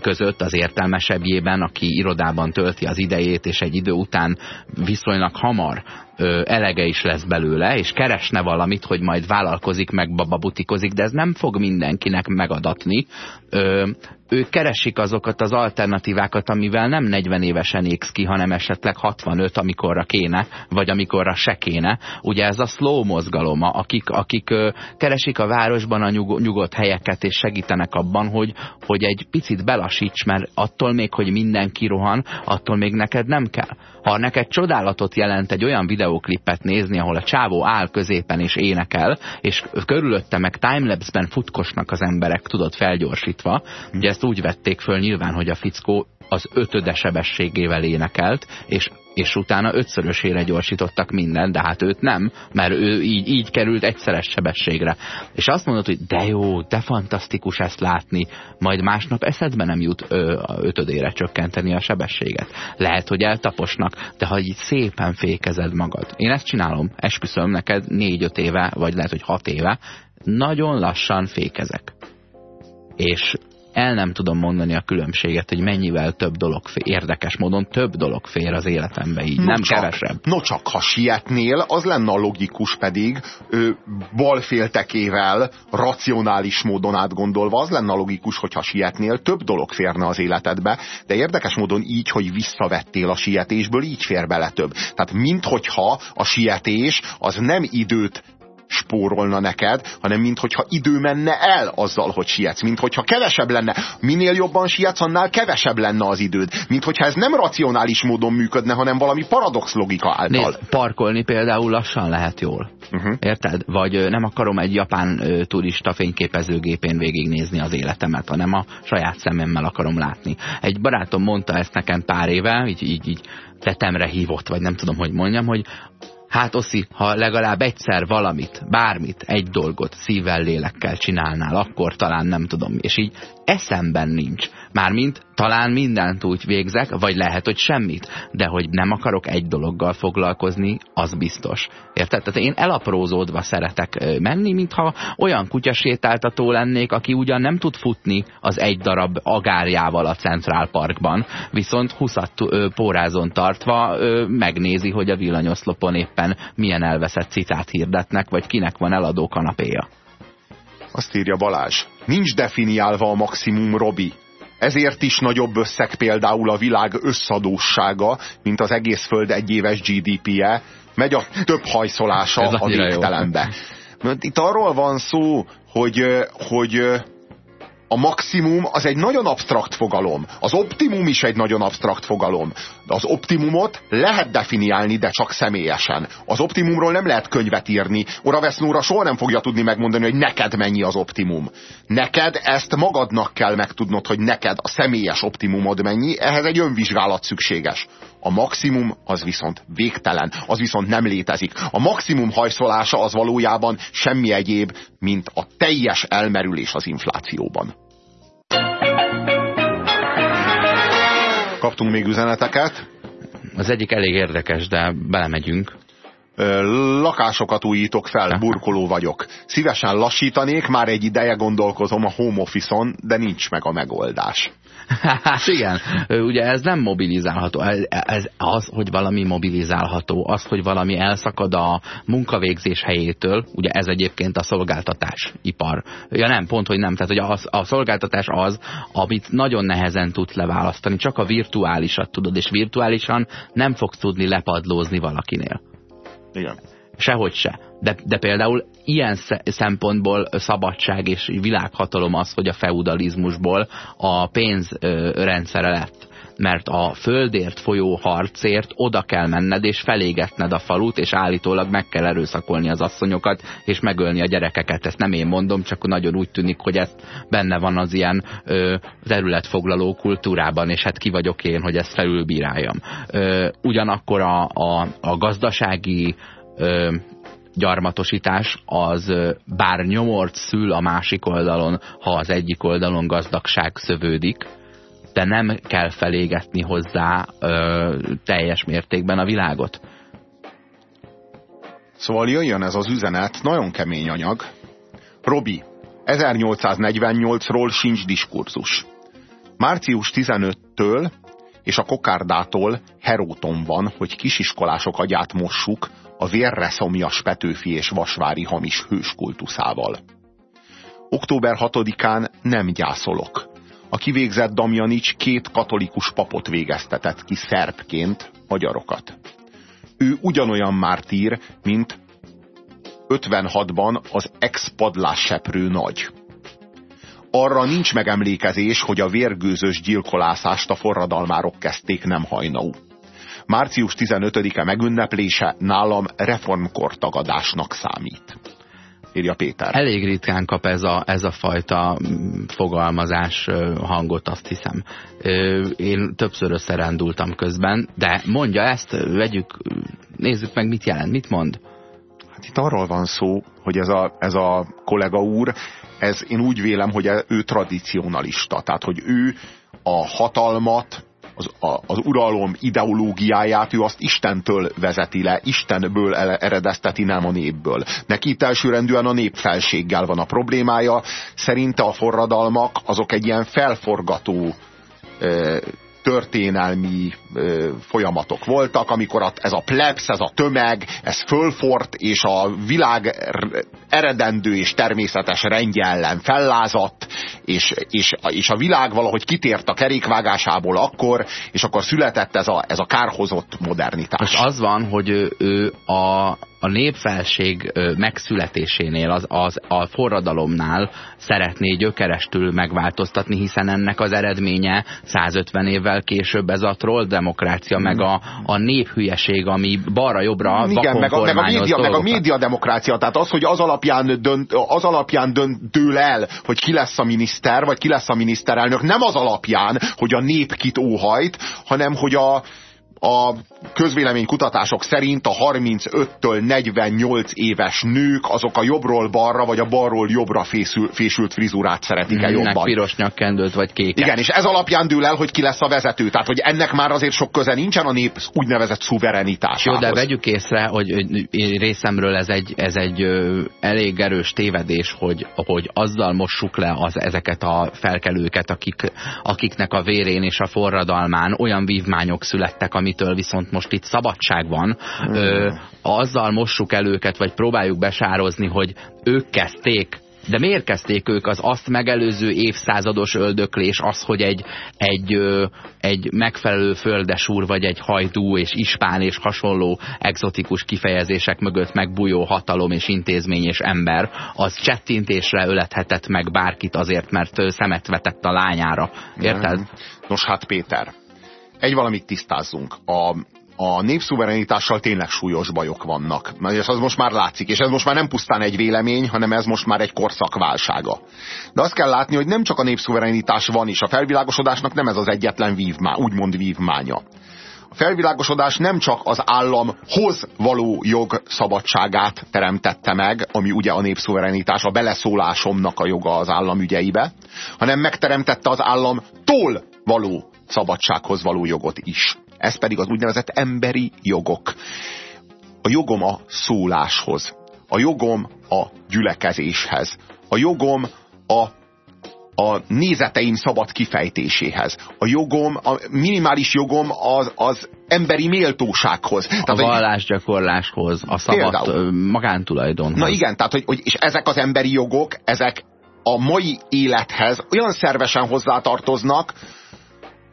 között az értelmesebbjében, aki irodában tölti az idejét, és egy idő után viszonylag hamar ö, elege is lesz belőle, és keresne valamit, hogy majd vállalkozik, meg bababutikozik, de ez nem fog mindenkinek megadatni. Ö, ők keresik azokat az alternatívákat, amivel nem 40 évesen égsz ki, hanem esetleg 65, amikorra kéne, vagy amikorra se kéne. Ugye ez a slow mozgalom, akik, akik ö, keresik a városban a nyug, nyugodt helyeket, és segítenek abban, hogy, hogy egy picit belassíts, mert attól még, hogy mindenki rohan, attól még neked nem kell. Ha neked csodálatot jelent egy olyan videóklipet nézni, ahol a csávó áll középen és énekel, és körülötte meg timelapse-ben futkosnak az emberek, tudod, felgyorsítva, ugye ezt úgy vették föl nyilván, hogy a fickó az ötöde sebességével énekelt, és, és utána ötszörösére gyorsítottak mindent, de hát őt nem, mert ő így, így került egyszeres sebességre. És azt mondod, hogy de jó, de fantasztikus ezt látni, majd másnap eszedbe nem jut ö, ötödére csökkenteni a sebességet. Lehet, hogy eltaposnak, de ha így szépen fékezed magad. Én ezt csinálom, esküszöm neked négy-öt éve, vagy lehet, hogy hat éve, nagyon lassan fékezek. És el nem tudom mondani a különbséget, hogy mennyivel több dolog fér, érdekes módon több dolog fér az életembe így, no nem csak, kevesebb. No csak, ha sietnél, az lenne a logikus pedig, ö, balféltekével, racionális módon átgondolva, az lenne a logikus, hogyha sietnél, több dolog férne az életedbe, de érdekes módon így, hogy visszavettél a sietésből, így fér bele több. Tehát minthogyha a sietés az nem időt spórolna neked, hanem minthogyha idő menne el azzal, hogy sietsz. Minthogyha kevesebb lenne. Minél jobban sietsz, annál kevesebb lenne az időd. Minthogyha ez nem racionális módon működne, hanem valami paradox logika által. Nézd, parkolni például lassan lehet jól. Uh -huh. Érted? Vagy nem akarom egy japán turista fényképezőgépén végignézni az életemet, hanem a saját szememmel akarom látni. Egy barátom mondta ezt nekem pár éve, így, így, így tetemre hívott, vagy nem tudom, hogy mondjam, hogy Hát Oszi, ha legalább egyszer valamit, bármit, egy dolgot szívvel, lélekkel csinálnál, akkor talán nem tudom. És így eszemben nincs. Mármint talán mindent úgy végzek, vagy lehet, hogy semmit, de hogy nem akarok egy dologgal foglalkozni, az biztos. Érted? Tehát én elaprózódva szeretek menni, mintha olyan kutyasétáltató lennék, aki ugyan nem tud futni az egy darab agárjával a Central Parkban, viszont huszat pórázon tartva megnézi, hogy a villanyoszlopon éppen milyen elveszett cicát hirdetnek, vagy kinek van eladó kanapéja. Azt írja Balázs. Nincs definiálva a maximum Robi. Ezért is nagyobb összeg például a világ összadósága, mint az egész föld egyéves GDP-je, megy a több hajszolása a végtelenbe. Itt arról van szó, hogy, hogy a maximum az egy nagyon absztrakt fogalom. Az optimum is egy nagyon absztrakt fogalom. De az optimumot lehet definiálni, de csak személyesen. Az optimumról nem lehet könyvet írni. Oravesz Nóra soha nem fogja tudni megmondani, hogy neked mennyi az optimum. Neked ezt magadnak kell megtudnod, hogy neked a személyes optimumod mennyi, ehhez egy önvizsgálat szükséges. A maximum az viszont végtelen, az viszont nem létezik. A maximum hajszolása az valójában semmi egyéb, mint a teljes elmerülés az inflációban. Kaptunk még üzeneteket. Az egyik elég érdekes, de belemegyünk. Lakásokat újítok fel, burkoló vagyok. Szívesen lassítanék, már egy ideje gondolkozom a home office-on, de nincs meg a megoldás. Hát igen, ugye ez nem mobilizálható. Ez, ez az, hogy valami mobilizálható, az, hogy valami elszakad a munkavégzés helyétől, ugye ez egyébként a szolgáltatás ipar. Ja nem, pont, hogy nem. Tehát hogy a, a szolgáltatás az, amit nagyon nehezen tudsz leválasztani, csak a virtuálisat tudod, és virtuálisan nem fogsz tudni lepadlózni valakinél. Igen sehogy se. De, de például ilyen szempontból szabadság és világhatalom az, hogy a feudalizmusból a pénzrendszere lett mert a földért folyó harcért oda kell menned, és felégetned a falut, és állítólag meg kell erőszakolni az asszonyokat, és megölni a gyerekeket. Ezt nem én mondom, csak nagyon úgy tűnik, hogy ez benne van az ilyen ö, területfoglaló kultúrában, és hát ki vagyok én, hogy ezt felülbíráljam. Ö, ugyanakkor a, a, a gazdasági gyarmatosítás az bár nyomort szül a másik oldalon, ha az egyik oldalon gazdagság szövődik, de nem kell felégetni hozzá ö, teljes mértékben a világot. Szóval jöjjön ez az üzenet, nagyon kemény anyag. Robi, 1848-ról sincs diskurzus. Március 15-től és a kokárdától Heróton van, hogy kisiskolások agyát mossuk, a vérre szomjas Petőfi és Vasvári hamis hőskultuszával. Október 6-án nem gyászolok. A kivégzett Damjanics két katolikus papot végeztetett ki szerbként magyarokat. Ő ugyanolyan mártír, mint 56-ban az ex-padlásseprő nagy. Arra nincs megemlékezés, hogy a vérgőzös gyilkolászást a forradalmárok kezdték nem hajnau. Március 15-e megünneplése nálam reformkortagadásnak számít. Írja Péter. Elég ritkán kap ez a, ez a fajta mm, fogalmazás hangot, azt hiszem. Én többször összerándultam közben, de mondja ezt, vegyük, nézzük meg, mit jelent, mit mond. Hát itt arról van szó, hogy ez a, ez a kollega úr, ez én úgy vélem, hogy ő tradicionalista. Tehát, hogy ő a hatalmat, az, a, az uralom ideológiáját ő azt Istentől vezeti le, Istenből eredezteti, nem a népből. Neki itt elsőrendűen a népfelséggel van a problémája. Szerinte a forradalmak azok egy ilyen felforgató történelmi ö, folyamatok voltak, amikor a, ez a plebs, ez a tömeg, ez fölfort, és a világ eredendő és természetes rendje ellen fellázadt, és, és, és a világ valahogy kitért a kerékvágásából akkor, és akkor született ez a, ez a kárhozott modernitás. Most az van, hogy ő, a, a népfelség megszületésénél, az, az, a forradalomnál szeretné gyökerestül megváltoztatni, hiszen ennek az eredménye 150 évvel később ez a troll demokrácia, mm. meg a, a néphülyeség, ami balra-jobbra Igen, meg a, meg, a média, meg a média demokrácia, tehát az, hogy az alapján, dönt, az alapján dől el, hogy ki lesz a miniszter, vagy ki lesz a miniszterelnök, nem az alapján, hogy a nép kit óhajt, hanem hogy a, a közvéleménykutatások szerint a 35-től 48 éves nők azok a jobbról balra, vagy a balról jobbra fésül, fésült frizurát szeretik el jobban. piros nyakkendőt, vagy kéket. Igen, és ez alapján dől el, hogy ki lesz a vezető. Tehát, hogy ennek már azért sok köze nincsen a nép úgynevezett szuverenitásához. Jó, de vegyük észre, hogy részemről ez egy, ez egy elég erős tévedés, hogy, hogy azzal mossuk le az, ezeket a felkelőket, akik, akiknek a vérén és a forradalmán olyan vívmányok születtek, amitől viszont most itt szabadság van, hmm. ö, azzal mossuk el őket, vagy próbáljuk besározni, hogy ők kezdték de miért kezdték ők az azt megelőző évszázados öldöklés, az, hogy egy, egy, egy megfelelő földesúr, vagy egy hajdú és ispán és hasonló exotikus kifejezések mögött megbújó hatalom és intézmény és ember, az csettintésre ölethetett meg bárkit azért, mert szemet vetett a lányára. Érted? Nos hát Péter, egy valamit tisztázzunk. A, a népszuverenitással tényleg súlyos bajok vannak. És az most már látszik, és ez most már nem pusztán egy vélemény, hanem ez most már egy korszak válsága. De azt kell látni, hogy nem csak a népszuverenitás van, és a felvilágosodásnak nem ez az egyetlen vívmá, úgymond vívmánya. A felvilágosodás nem csak az államhoz való jog szabadságát teremtette meg, ami ugye a népszuverenitás, a beleszólásomnak a joga az állam ügyeibe, hanem megteremtette az államtól való szabadsághoz való jogot is. Ez pedig az úgynevezett emberi jogok. A jogom a szóláshoz, a jogom a gyülekezéshez, a jogom a a nézeteim szabad kifejtéséhez. A jogom, a minimális jogom az, az emberi méltósághoz. A tehát, vallásgyakorláshoz, a szabad például, magántulajdonhoz. Na igen, tehát hogy, hogy, és ezek az emberi jogok, ezek a mai élethez olyan szervesen hozzátartoznak,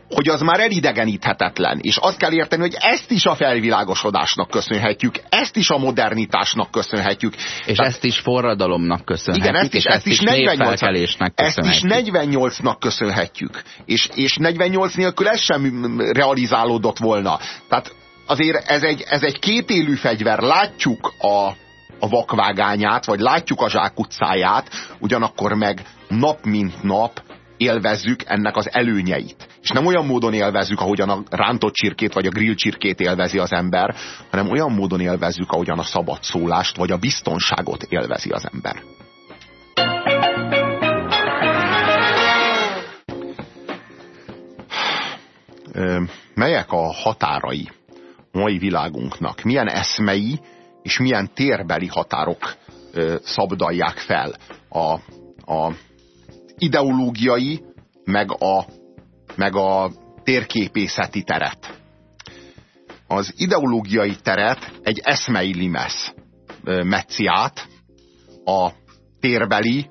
hogy az már elidegeníthetetlen. És azt kell érteni, hogy ezt is a felvilágosodásnak köszönhetjük, ezt is a modernitásnak köszönhetjük. És Tehát, ezt is forradalomnak köszönhetjük. Igen, ezt is, ezt, ezt is 48 ezt is 48-nak köszönhetjük. És, és 48 nélkül ez sem realizálódott volna. Tehát azért ez egy, ez egy kétélű fegyver. Látjuk a, a vakvágányát, vagy látjuk a zsákutcáját, ugyanakkor meg nap mint nap élvezzük ennek az előnyeit. És nem olyan módon élvezzük, ahogyan a rántott csirkét vagy a grill csirkét élvezi az ember, hanem olyan módon élvezzük, ahogyan a szabad szólást vagy a biztonságot élvezi az ember. Melyek a határai mai világunknak? Milyen eszmei és milyen térbeli határok szabdalják fel a, a ideológiai, meg a, meg a térképészeti teret. az ideológiai teret egy eszmei limesz metszi át, a térbeli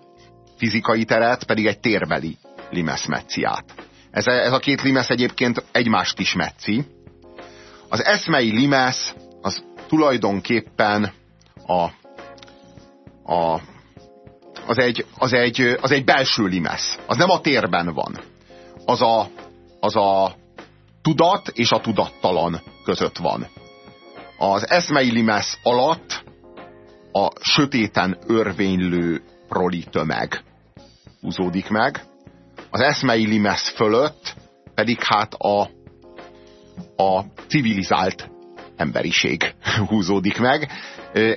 fizikai teret pedig egy térbeli limesz metszi át. Ez, ez a két limesz egyébként egymást is metszi. Az eszmei limesz az tulajdonképpen a, a, az, egy, az, egy, az egy belső limesz. Az nem a térben van. Az a, az a tudat és a tudattalan között van. Az eszmei limesz alatt a sötéten örvénylő proli tömeg húzódik meg, az eszmei limesz fölött pedig hát a, a civilizált emberiség húzódik meg.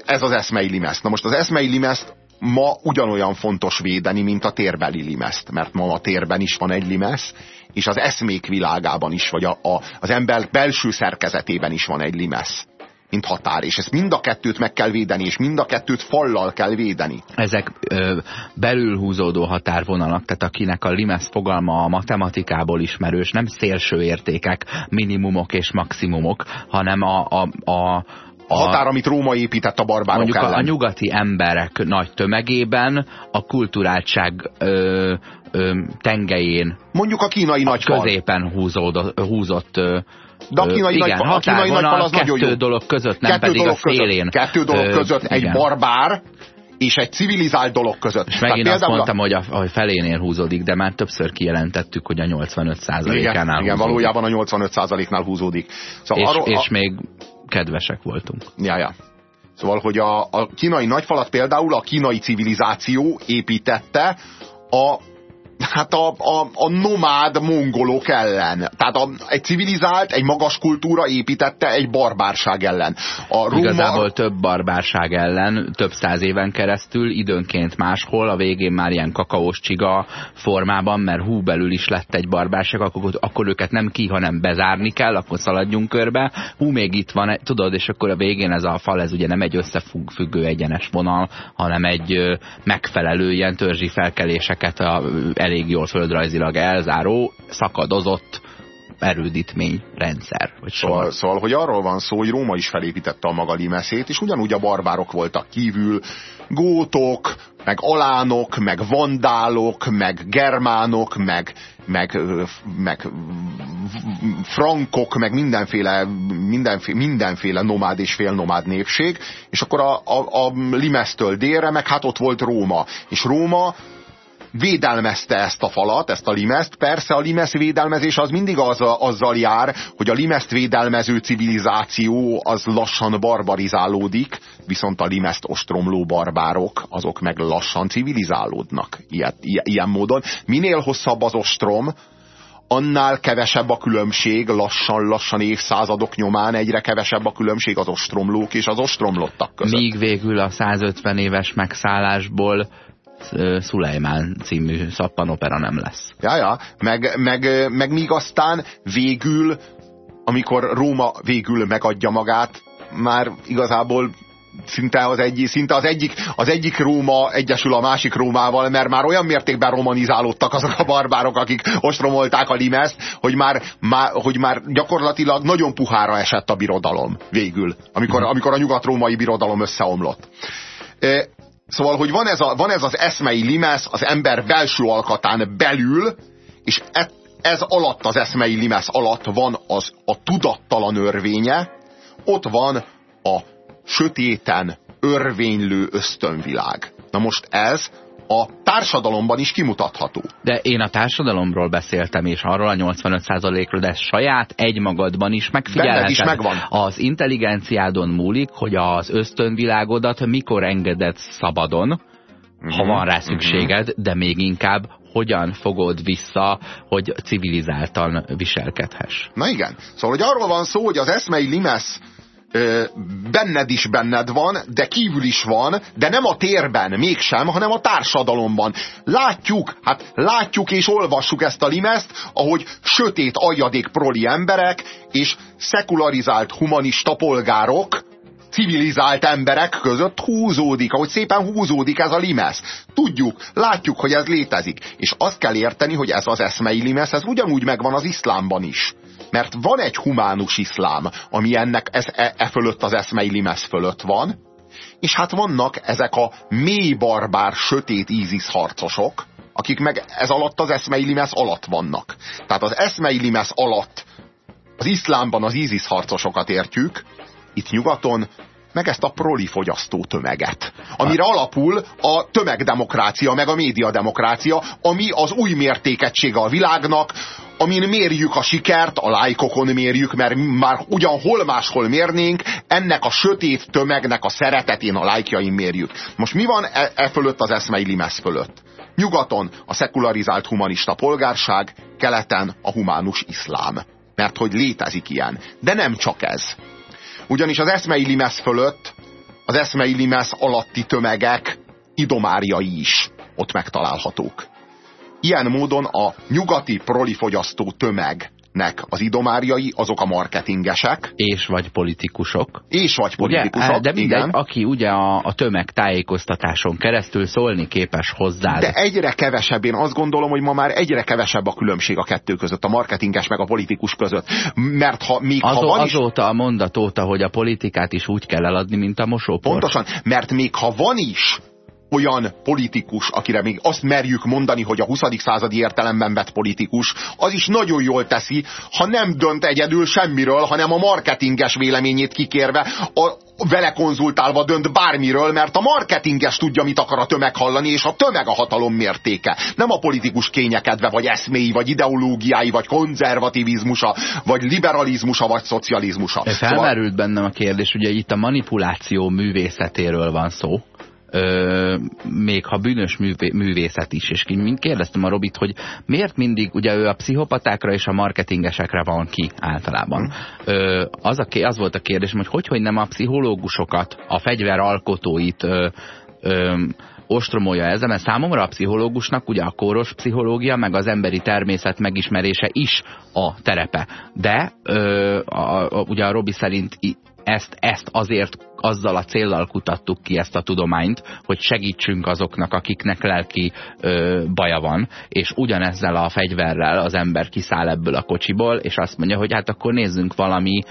Ez az eszmei limesz. Na most az eszmei limeszt ma ugyanolyan fontos védeni, mint a térbeli limeszt, mert ma a térben is van egy limesz, és az eszmék világában is, vagy a, a, az ember belső szerkezetében is van egy limesz mint határ, és ezt mind a kettőt meg kell védeni, és mind a kettőt fallal kell védeni. Ezek ö, belül húzódó határvonalak, tehát akinek a limesz fogalma a matematikából ismerős, nem szélső értékek, minimumok és maximumok, hanem a, a, a a határ, amit Róma épített a barbárok mondjuk ellen. A, nyugati emberek nagy tömegében a kulturáltság ö, ö, tengelyén mondjuk a kínai nagyfal. középen húzódott, húzott ö, de a kínai, igen, nagy, a kínai nagyfal az nagyon jó. dolog között, nem kettő pedig dolog a szélén. Között, kettő dolog között egy igen. barbár, és egy civilizált dolog között. És megint azt mondtam, a... hogy a, a felénél húzódik, de már többször kijelentettük, hogy a 85%-ánál igen, húzódik. Igen, valójában a 85%-nál húzódik. Szóval és, arról, és a... még kedvesek voltunk. Ja, ja. Szóval, hogy a, a kínai nagyfalat például a kínai civilizáció építette a hát a, a, a nomád mongolok ellen. Tehát a, egy civilizált, egy magas kultúra építette egy barbárság ellen. A Róma... Igazából több barbárság ellen, több száz éven keresztül, időnként máshol, a végén már ilyen kakaós csiga formában, mert hú belül is lett egy barbárság, akkor, akkor őket nem ki, hanem bezárni kell, akkor szaladjunk körbe. Hú, még itt van, tudod, és akkor a végén ez a fal, ez ugye nem egy összefüggő egyenes vonal, hanem egy megfelelő ilyen törzsi felkeléseket a elég jól földrajzilag elzáró, szakadozott erődítmény rendszer. Vagy szóval, szóval, hogy arról van szó, hogy Róma is felépítette a maga limeszét, és ugyanúgy a barbárok voltak kívül, gótok, meg alánok, meg vandálok, meg germánok, meg, meg, meg frankok, meg mindenféle, mindenféle, mindenféle nomád és félnomád népség, és akkor a, a, a limesztől délre, meg hát ott volt Róma. És Róma védelmezte ezt a falat, ezt a limeszt. Persze a limesz védelmezés az mindig az, azzal jár, hogy a limeszt védelmező civilizáció az lassan barbarizálódik, viszont a limeszt ostromló barbárok, azok meg lassan civilizálódnak. Ilyen, ilyen módon. Minél hosszabb az ostrom, annál kevesebb a különbség, lassan-lassan évszázadok nyomán egyre kevesebb a különbség az ostromlók és az ostromlottak között. Míg végül a 150 éves megszállásból Szulejmán című szappanopera nem lesz. Ja, ja, meg, meg, meg míg aztán végül, amikor Róma végül megadja magát, már igazából szinte az, egy, szinte az egyik, az egyik Róma egyesül a másik Rómával, mert már olyan mértékben romanizálódtak azok a barbárok, akik ostromolták a limeszt, hogy már, már, hogy már gyakorlatilag nagyon puhára esett a birodalom végül, amikor, amikor a nyugat-római birodalom összeomlott. Szóval, hogy van ez, a, van ez az eszmei limesz az ember belső alkatán belül, és e, ez alatt, az eszmei limesz alatt van az a tudattalan örvénye, ott van a sötéten örvénylő ösztönvilág. Na most ez a társadalomban is kimutatható. De én a társadalomról beszéltem, és arról a 85%-ról, de saját egymagadban is megfigyelheted. is megvan. Az intelligenciádon múlik, hogy az ösztönvilágodat mikor engeded szabadon, ha mhm. van rá mhm. szükséged, -huh. de még inkább hogyan fogod vissza, hogy civilizáltan viselkedhess. Na igen. Szóval, hogy arról van szó, hogy az eszmei limesz benned is benned van, de kívül is van, de nem a térben mégsem, hanem a társadalomban. Látjuk, hát látjuk és olvassuk ezt a limeszt, ahogy sötét agyadék proli emberek és szekularizált humanista polgárok, civilizált emberek között húzódik, ahogy szépen húzódik ez a limesz. Tudjuk, látjuk, hogy ez létezik. És azt kell érteni, hogy ez az eszmei limesz, ez ugyanúgy megvan az iszlámban is Mert van egy humánus iszlám, ami ennek ez, e, e fölött az eszmei limesz fölött van, és hát vannak ezek a mély barbár, sötét ízis harcosok, akik meg ez alatt az eszmei limesz alatt vannak. Tehát az eszmei limesz alatt az iszlámban az ízis harcosokat értjük, itt nyugaton meg ezt a proli fogyasztó tömeget, amire alapul a tömegdemokrácia, meg a médiademokrácia, ami az új mértékegysége a világnak, amin mérjük a sikert, a lájkokon mérjük, mert már ugyan hol máshol mérnénk, ennek a sötét tömegnek a szeretetén a lájkjain mérjük. Most mi van e, e fölött az eszmei limesz fölött? Nyugaton a szekularizált humanista polgárság, keleten a humánus iszlám. Mert hogy létezik ilyen. De nem csak ez. Ugyanis az eszmei limesz fölött, az eszmei limesz alatti tömegek idomárjai is ott megtalálhatók. Ilyen módon a nyugati prolifogyasztó tömeg nek az idomárjai, azok a marketingesek. És vagy politikusok. És vagy politikusok, ugye, De mindegy, igen. aki ugye a, a tömeg tájékoztatáson keresztül szólni képes hozzá. De egyre kevesebb, én azt gondolom, hogy ma már egyre kevesebb a különbség a kettő között, a marketinges meg a politikus között. Mert ha még Azó, ha van is... Azóta a mondat óta, hogy a politikát is úgy kell eladni, mint a mosóport. Pontosan, mert még ha van is olyan politikus, akire még azt merjük mondani, hogy a 20. századi értelemben vett politikus, az is nagyon jól teszi, ha nem dönt egyedül semmiről, hanem a marketinges véleményét kikérve, a, vele konzultálva dönt bármiről, mert a marketinges tudja, mit akar a tömeg hallani, és a tömeg a hatalom mértéke. Nem a politikus kényekedve, vagy eszméi, vagy ideológiái, vagy konzervativizmusa, vagy liberalizmusa, vagy szocializmusa. Felmerült szóval... bennem a kérdés, ugye itt a manipuláció művészetéről van szó ö, még ha bűnös művé, művészet is. És mind kérdeztem a Robit, hogy miért mindig, ugye ő a pszichopatákra és a marketingesekre van ki általában. Ö, az, a, az volt a kérdés, hogy hogy, hogy nem a pszichológusokat, a fegyveralkotóit ö, ö, ostromolja ezzel, mert számomra a pszichológusnak ugye a kóros pszichológia, meg az emberi természet megismerése is a terepe. De ö, a, a, ugye a Robi szerint ezt, ezt azért azzal a céllal kutattuk ki ezt a tudományt, hogy segítsünk azoknak, akiknek lelki ö, baja van, és ugyanezzel a fegyverrel az ember kiszáll ebből a kocsiból, és azt mondja, hogy hát akkor nézzünk valami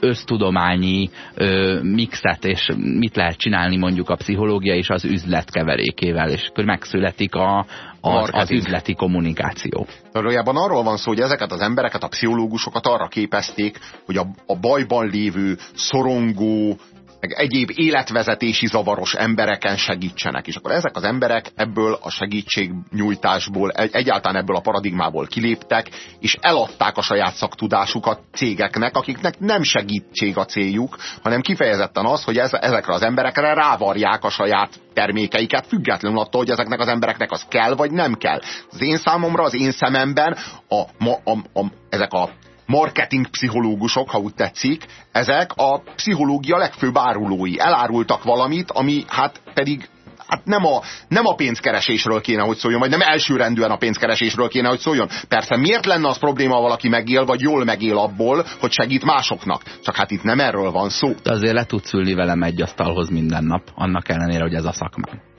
össztudományi ö, mixet, és mit lehet csinálni mondjuk a pszichológia és az üzlet keverékével, és akkor megszületik a, a, az üzleti kommunikáció. Valójában arról van szó, hogy ezeket az embereket, a pszichológusokat arra képezték, hogy a, a bajban lévő, szorongó, meg egyéb életvezetési zavaros embereken segítsenek. És akkor ezek az emberek ebből a segítségnyújtásból, egyáltalán ebből a paradigmából kiléptek, és eladták a saját szaktudásukat cégeknek, akiknek nem segítség a céljuk, hanem kifejezetten az, hogy ezekre az emberekre rávarják a saját termékeiket, függetlenül attól, hogy ezeknek az embereknek az kell, vagy nem kell. Az én számomra, az én szememben a, a, a, a, ezek a marketing pszichológusok, ha úgy tetszik, ezek a pszichológia legfőbb árulói. Elárultak valamit, ami hát pedig hát nem a, nem a pénzkeresésről kéne, hogy szóljon, vagy nem elsőrendűen a pénzkeresésről kéne, hogy szóljon. Persze miért lenne az probléma, ha valaki megél, vagy jól megél abból, hogy segít másoknak? Csak hát itt nem erről van szó. De azért le tudsz ülni velem egy asztalhoz minden nap, annak ellenére, hogy ez a szakmám.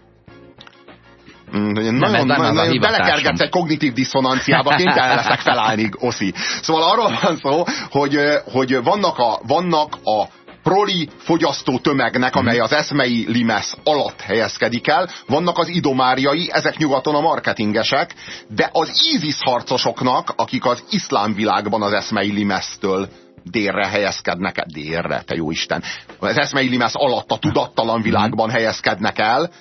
Mm, nagyon, nagyon, nagyon belekergetsz egy kognitív diszonanciába, kénytelen leszek felállni, Oszi. Szóval arról van szó, hogy, hogy vannak a, vannak a proli fogyasztó tömegnek, amely az eszmei limesz alatt helyezkedik el, vannak az idomárjai, ezek nyugaton a marketingesek, de az ISIS harcosoknak, akik az iszlám világban az eszmei limesztől délre helyezkednek el, délre, te jó Isten, az eszmei limesz alatt a tudattalan világban helyezkednek el,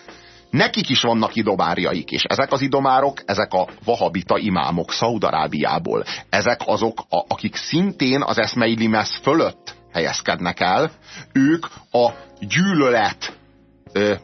nekik is vannak idomárjaik, és ezek az idomárok, ezek a vahabita imámok Szaudarábiából. Ezek azok, a, akik szintén az eszmei limesz fölött helyezkednek el. Ők a gyűlölet ö,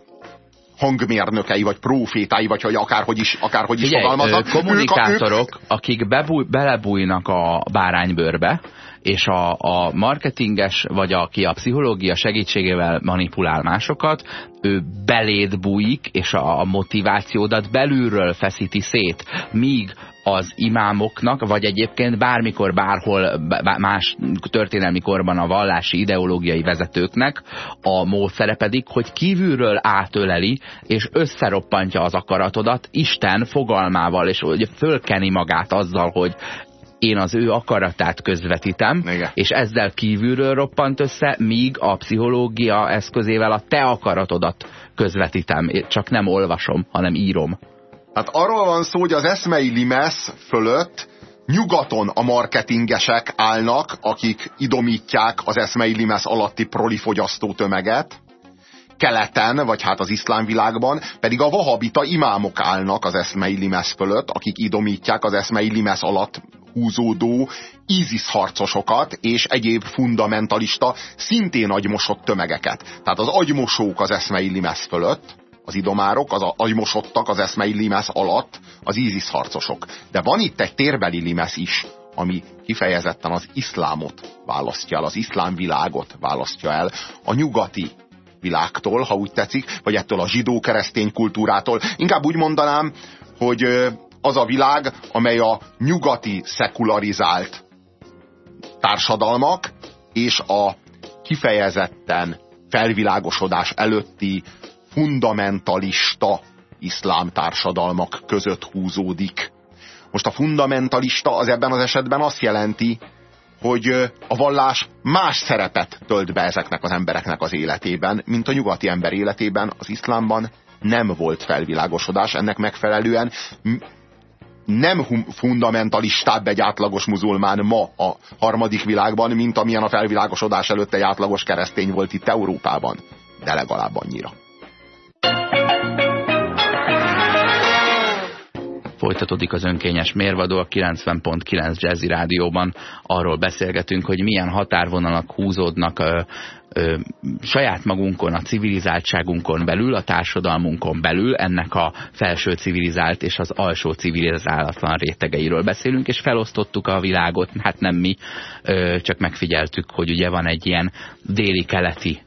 hangmérnökei, vagy profétái, vagy hogy akárhogy is, akárhogy is fogalmaznak. Kommunikátorok, ők, ők... akik bebúj, belebújnak a báránybőrbe, és a, a marketinges, vagy aki a pszichológia segítségével manipulál másokat, ő beléd bújik, és a, a motivációdat belülről feszíti szét, míg az imámoknak, vagy egyébként bármikor, bárhol más történelmi korban a vallási ideológiai vezetőknek a módszere pedig, hogy kívülről átöleli, és összeroppantja az akaratodat Isten fogalmával, és hogy fölkeni magát azzal, hogy én az ő akaratát közvetítem, Igen. és ezzel kívülről roppant össze, míg a pszichológia eszközével a te akaratodat közvetítem. Csak nem olvasom, hanem írom. Hát arról van szó, hogy az eszmei limesz fölött nyugaton a marketingesek állnak, akik idomítják az eszmei limesz alatti prolifogyasztó tömeget, keleten, vagy hát az iszlám világban, pedig a vahabita imámok állnak az eszmei limesz fölött, akik idomítják az eszmei limesz alatt húzódó ISIS harcosokat és egyéb fundamentalista, szintén agymosott tömegeket. Tehát az agymosók az eszmei limesz fölött, az idomárok, az agymosottak az eszmei limesz alatt az ISIS harcosok. De van itt egy térbeli limesz is, ami kifejezetten az iszlámot választja el, az iszlám világot választja el, a nyugati világtól, ha úgy tetszik, vagy ettől a zsidó-keresztény kultúrától. Inkább úgy mondanám, hogy az a világ, amely a nyugati szekularizált társadalmak és a kifejezetten felvilágosodás előtti fundamentalista iszlám társadalmak között húzódik. Most a fundamentalista az ebben az esetben azt jelenti, hogy a vallás más szerepet tölt be ezeknek az embereknek az életében, mint a nyugati ember életében. Az iszlámban nem volt felvilágosodás, ennek megfelelően nem fundamentalistább egy átlagos muzulmán ma a harmadik világban, mint amilyen a felvilágosodás előtt egy átlagos keresztény volt itt Európában. De legalább annyira. Folytatódik az önkényes mérvadó a 90.9 Jazzy Rádióban. Arról beszélgetünk, hogy milyen határvonalak húzódnak ö, ö, saját magunkon, a civilizáltságunkon belül, a társadalmunkon belül, ennek a felső civilizált és az alsó civilizálatlan rétegeiről beszélünk, és felosztottuk a világot, hát nem mi, ö, csak megfigyeltük, hogy ugye van egy ilyen déli-keleti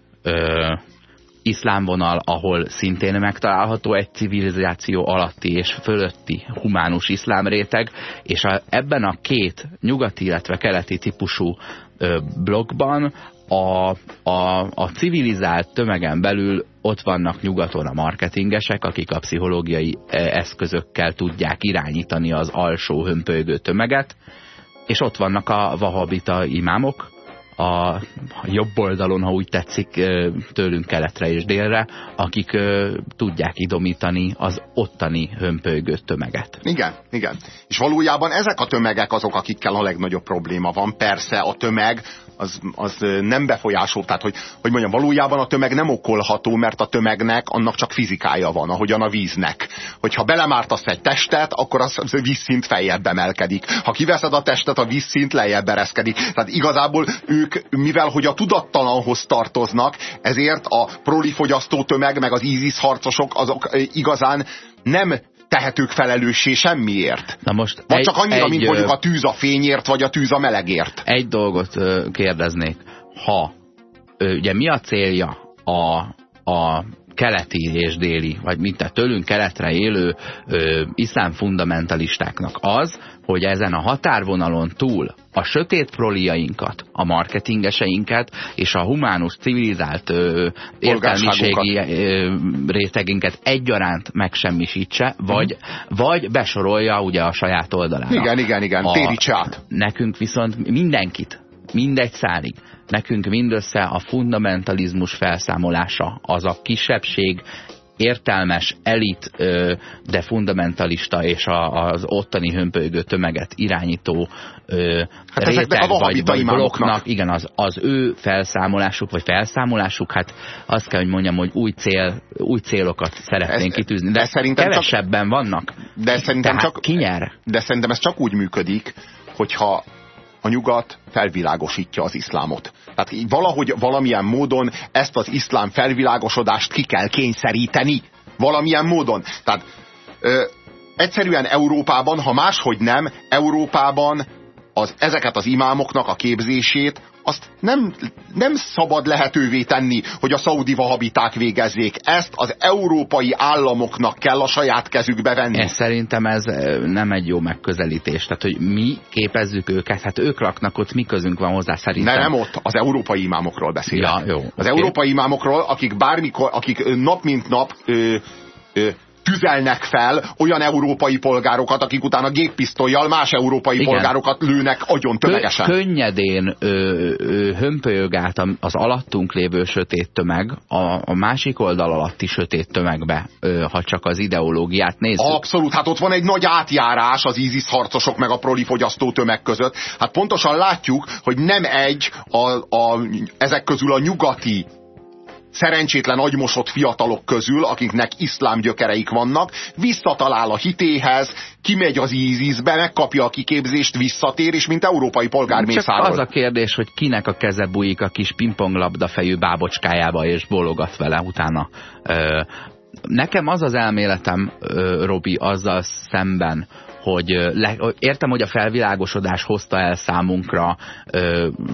iszlámvonal, ahol szintén megtalálható egy civilizáció alatti és fölötti humánus iszlám réteg, és a, ebben a két nyugati, illetve keleti típusú ö, blokkban a, a, a civilizált tömegen belül ott vannak nyugaton a marketingesek, akik a pszichológiai eszközökkel tudják irányítani az alsó hömpölygő tömeget, és ott vannak a vahabita imámok, a jobb oldalon, ha úgy tetszik, tőlünk keletre és délre, akik tudják idomítani az ottani hömpölygő tömeget. Igen, igen. És valójában ezek a tömegek azok, akikkel a legnagyobb probléma van. Persze a tömeg az, az nem befolyásol, tehát hogy, hogy mondjam, valójában a tömeg nem okolható, mert a tömegnek annak csak fizikája van, ahogyan a víznek. Hogyha belemártasz egy testet, akkor az, vízszint feljebb emelkedik. Ha kiveszed a testet, a vízszint lejjebb ereszkedik. Tehát igazából ők, mivel hogy a tudattalanhoz tartoznak, ezért a prolifogyasztó tömeg, meg az ISIS harcosok, azok igazán nem tehetők felelőssé semmiért. Na most vagy egy, csak annyira, egy, mint mondjuk a tűz a fényért, vagy a tűz a melegért. Egy dolgot kérdeznék. Ha ugye mi a célja a, a keleti és déli, vagy mint tőlünk keletre élő ö, iszlám fundamentalistáknak az, hogy ezen a határvonalon túl a sötét proliainkat, a marketingeseinket és a humánus civilizált ö, értelmiségi ö, réteginket egyaránt megsemmisítse, vagy, mm. vagy besorolja ugye a saját oldalára. Igen, igen, igen, térítse át. Nekünk viszont mindenkit, mindegy szárig nekünk mindössze a fundamentalizmus felszámolása, az a kisebbség értelmes, elit, de fundamentalista és az ottani hömpölygő tömeget irányító hát réteg, vagy, vagy blokknak, igen, az, az ő felszámolásuk, vagy felszámolásuk, hát azt kell, hogy mondjam, hogy új, cél, új célokat szeretnénk ez, kitűzni, de, de szerintem kevesebben csak, vannak. De szerintem Tehát csak, ki nyer? De szerintem ez csak úgy működik, hogyha a nyugat felvilágosítja az iszlámot. Tehát valahogy valamilyen módon ezt az iszlám felvilágosodást ki kell kényszeríteni. Valamilyen módon. Tehát ö, egyszerűen Európában, ha máshogy nem, Európában az, ezeket az imámoknak a képzését azt nem, nem szabad lehetővé tenni, hogy a szaudi vahabiták végezzék. Ezt az európai államoknak kell a saját kezükbe venni. Ez szerintem ez nem egy jó megközelítés. Tehát, hogy mi képezzük őket, hát ők laknak ott, mi közünk van hozzá szerintem. Ne, nem ott, az európai imámokról beszélek. Ja, jó, az okay. európai imámokról, akik bármikor, akik nap mint nap ö, ö, tüzelnek fel olyan európai polgárokat, akik utána géppisztolyjal más európai Igen. polgárokat lőnek agyon tömegesen. Kö könnyedén ö, ö, hömpölyög át az alattunk lévő sötét tömeg a, a másik oldal alatti sötét tömegbe, ö, ha csak az ideológiát nézzük. Abszolút, hát ott van egy nagy átjárás az ISIS harcosok meg a proli fogyasztó tömeg között. Hát pontosan látjuk, hogy nem egy a, a, ezek közül a nyugati szerencsétlen agymosott fiatalok közül, akiknek iszlám gyökereik vannak, visszatalál a hitéhez, kimegy az ízizbe, megkapja a kiképzést, visszatér, és mint európai polgár Csak az a kérdés, hogy kinek a keze bújik a kis pingponglabda fejű bábocskájába, és bologat vele utána. Nekem az az elméletem, Robi, azzal szemben, hogy le, értem, hogy a felvilágosodás hozta el számunkra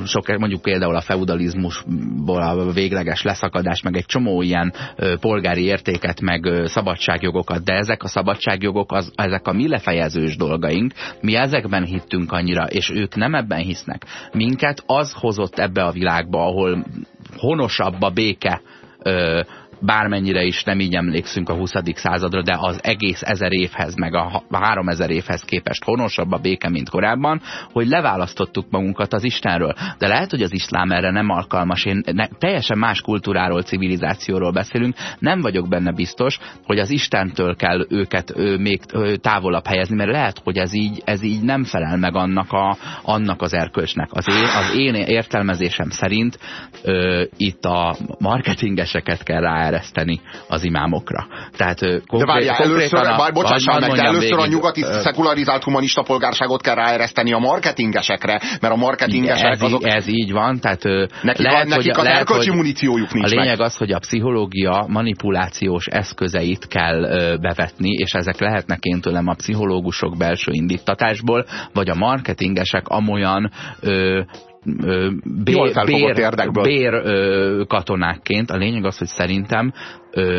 sok, mondjuk például a feudalizmusból a végleges leszakadás, meg egy csomó ilyen polgári értéket, meg szabadságjogokat, de ezek a szabadságjogok, az, ezek a mi lefejezős dolgaink, mi ezekben hittünk annyira, és ők nem ebben hisznek. Minket az hozott ebbe a világba, ahol honosabb a béke, bármennyire is nem így emlékszünk a 20. századra, de az egész ezer évhez, meg a három ezer évhez képest honosabb a béke, mint korábban, hogy leválasztottuk magunkat az Istenről. De lehet, hogy az iszlám erre nem alkalmas. Én ne, teljesen más kultúráról, civilizációról beszélünk, nem vagyok benne biztos, hogy az Istentől kell őket ő, még ő, távolabb helyezni, mert lehet, hogy ez így, ez így nem felel meg annak, a, annak az erkölcsnek. Az én, az én értelmezésem szerint ö, itt a marketingeseket kell rá ráereszteni az imámokra. Tehát konkrét, de várjál, először, a, bár, bocsássál meg, de először végig, a nyugati uh, szekularizált humanista polgárságot kell ráereszteni a marketingesekre, mert a marketingesek ez, azok... Ez így van, tehát nekik, lehet, a, nekik hogy, az lehet, erkölcsi hogy muníciójuk nincs A lényeg meg. az, hogy a pszichológia manipulációs eszközeit kell ö, bevetni, és ezek lehetnek én tőlem a pszichológusok belső indítatásból, vagy a marketingesek amolyan ö, bér, bér, bér ö, katonákként. A lényeg az, hogy szerintem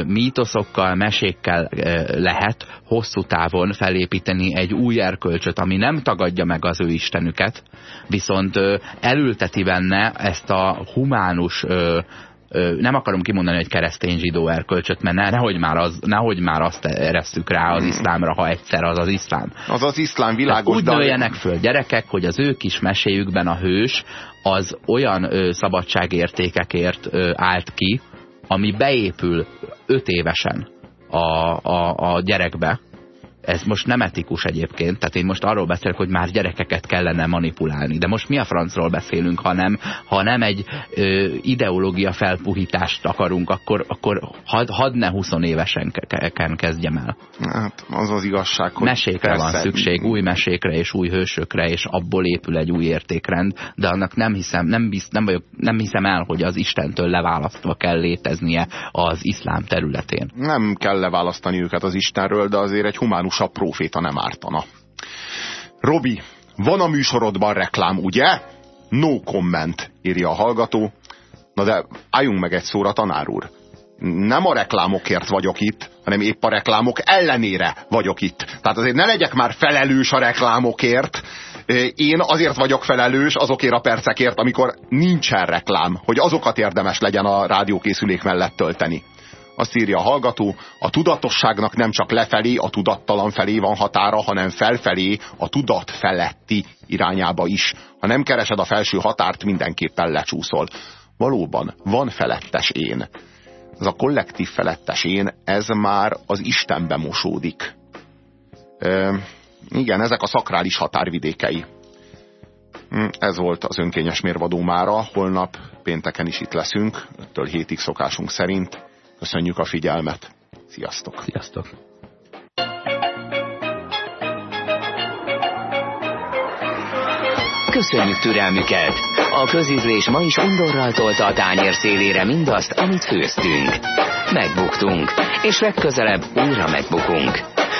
mítoszokkal, mesékkel lehet hosszú távon felépíteni egy új erkölcsöt, ami nem tagadja meg az ő istenüket, viszont elülteti benne ezt a humánus nem akarom kimondani, hogy keresztény zsidó erkölcsöt, mert ne, nehogy, már az, nehogy már azt eresztük rá az iszlámra, ha egyszer az az iszlám. Az az iszlám világos. úgy nőjenek föl gyerekek, hogy az ő kis meséjükben a hős az olyan ö, szabadságértékekért ö, állt ki, ami beépül öt évesen a, a, a gyerekbe, ez most nem etikus egyébként, tehát én most arról beszélek, hogy már gyerekeket kellene manipulálni. De most mi a francról beszélünk, ha nem, ha nem egy ö, ideológia felpuhítást akarunk, akkor, akkor had, had ne 20 évesen kezdjem el. Hát az az igazság, hogy Mesékre persze. van szükség, új mesékre és új hősökre, és abból épül egy új értékrend, de annak nem hiszem, nem, bizt, nem, vagyok, nem hiszem el, hogy az Istentől leválasztva kell léteznie az iszlám területén. Nem kell leválasztani őket az Istenről, de azért egy humánus a próféta nem ártana. Robi, van a műsorodban reklám, ugye? No comment, írja a hallgató. Na de álljunk meg egy szóra, tanár úr. Nem a reklámokért vagyok itt, hanem épp a reklámok ellenére vagyok itt. Tehát azért ne legyek már felelős a reklámokért, én azért vagyok felelős azokért a percekért, amikor nincsen reklám, hogy azokat érdemes legyen a rádiókészülék mellett tölteni. Azt írja a hallgató, a tudatosságnak nem csak lefelé, a tudattalan felé van határa, hanem felfelé, a tudat feletti irányába is. Ha nem keresed a felső határt, mindenképpen lecsúszol. Valóban, van felettes én. Ez a kollektív felettes én, ez már az Istenbe mosódik. E, igen, ezek a szakrális határvidékei. Hm, ez volt az önkényes mérvadó mára. Holnap pénteken is itt leszünk, 5-től hétig szokásunk szerint. Köszönjük a figyelmet. Sziasztok! Sziasztok! Köszönjük türelmüket! A közízlés ma is undorral tolta a tányér szélére mindazt, amit főztünk. Megbuktunk, és legközelebb újra megbukunk.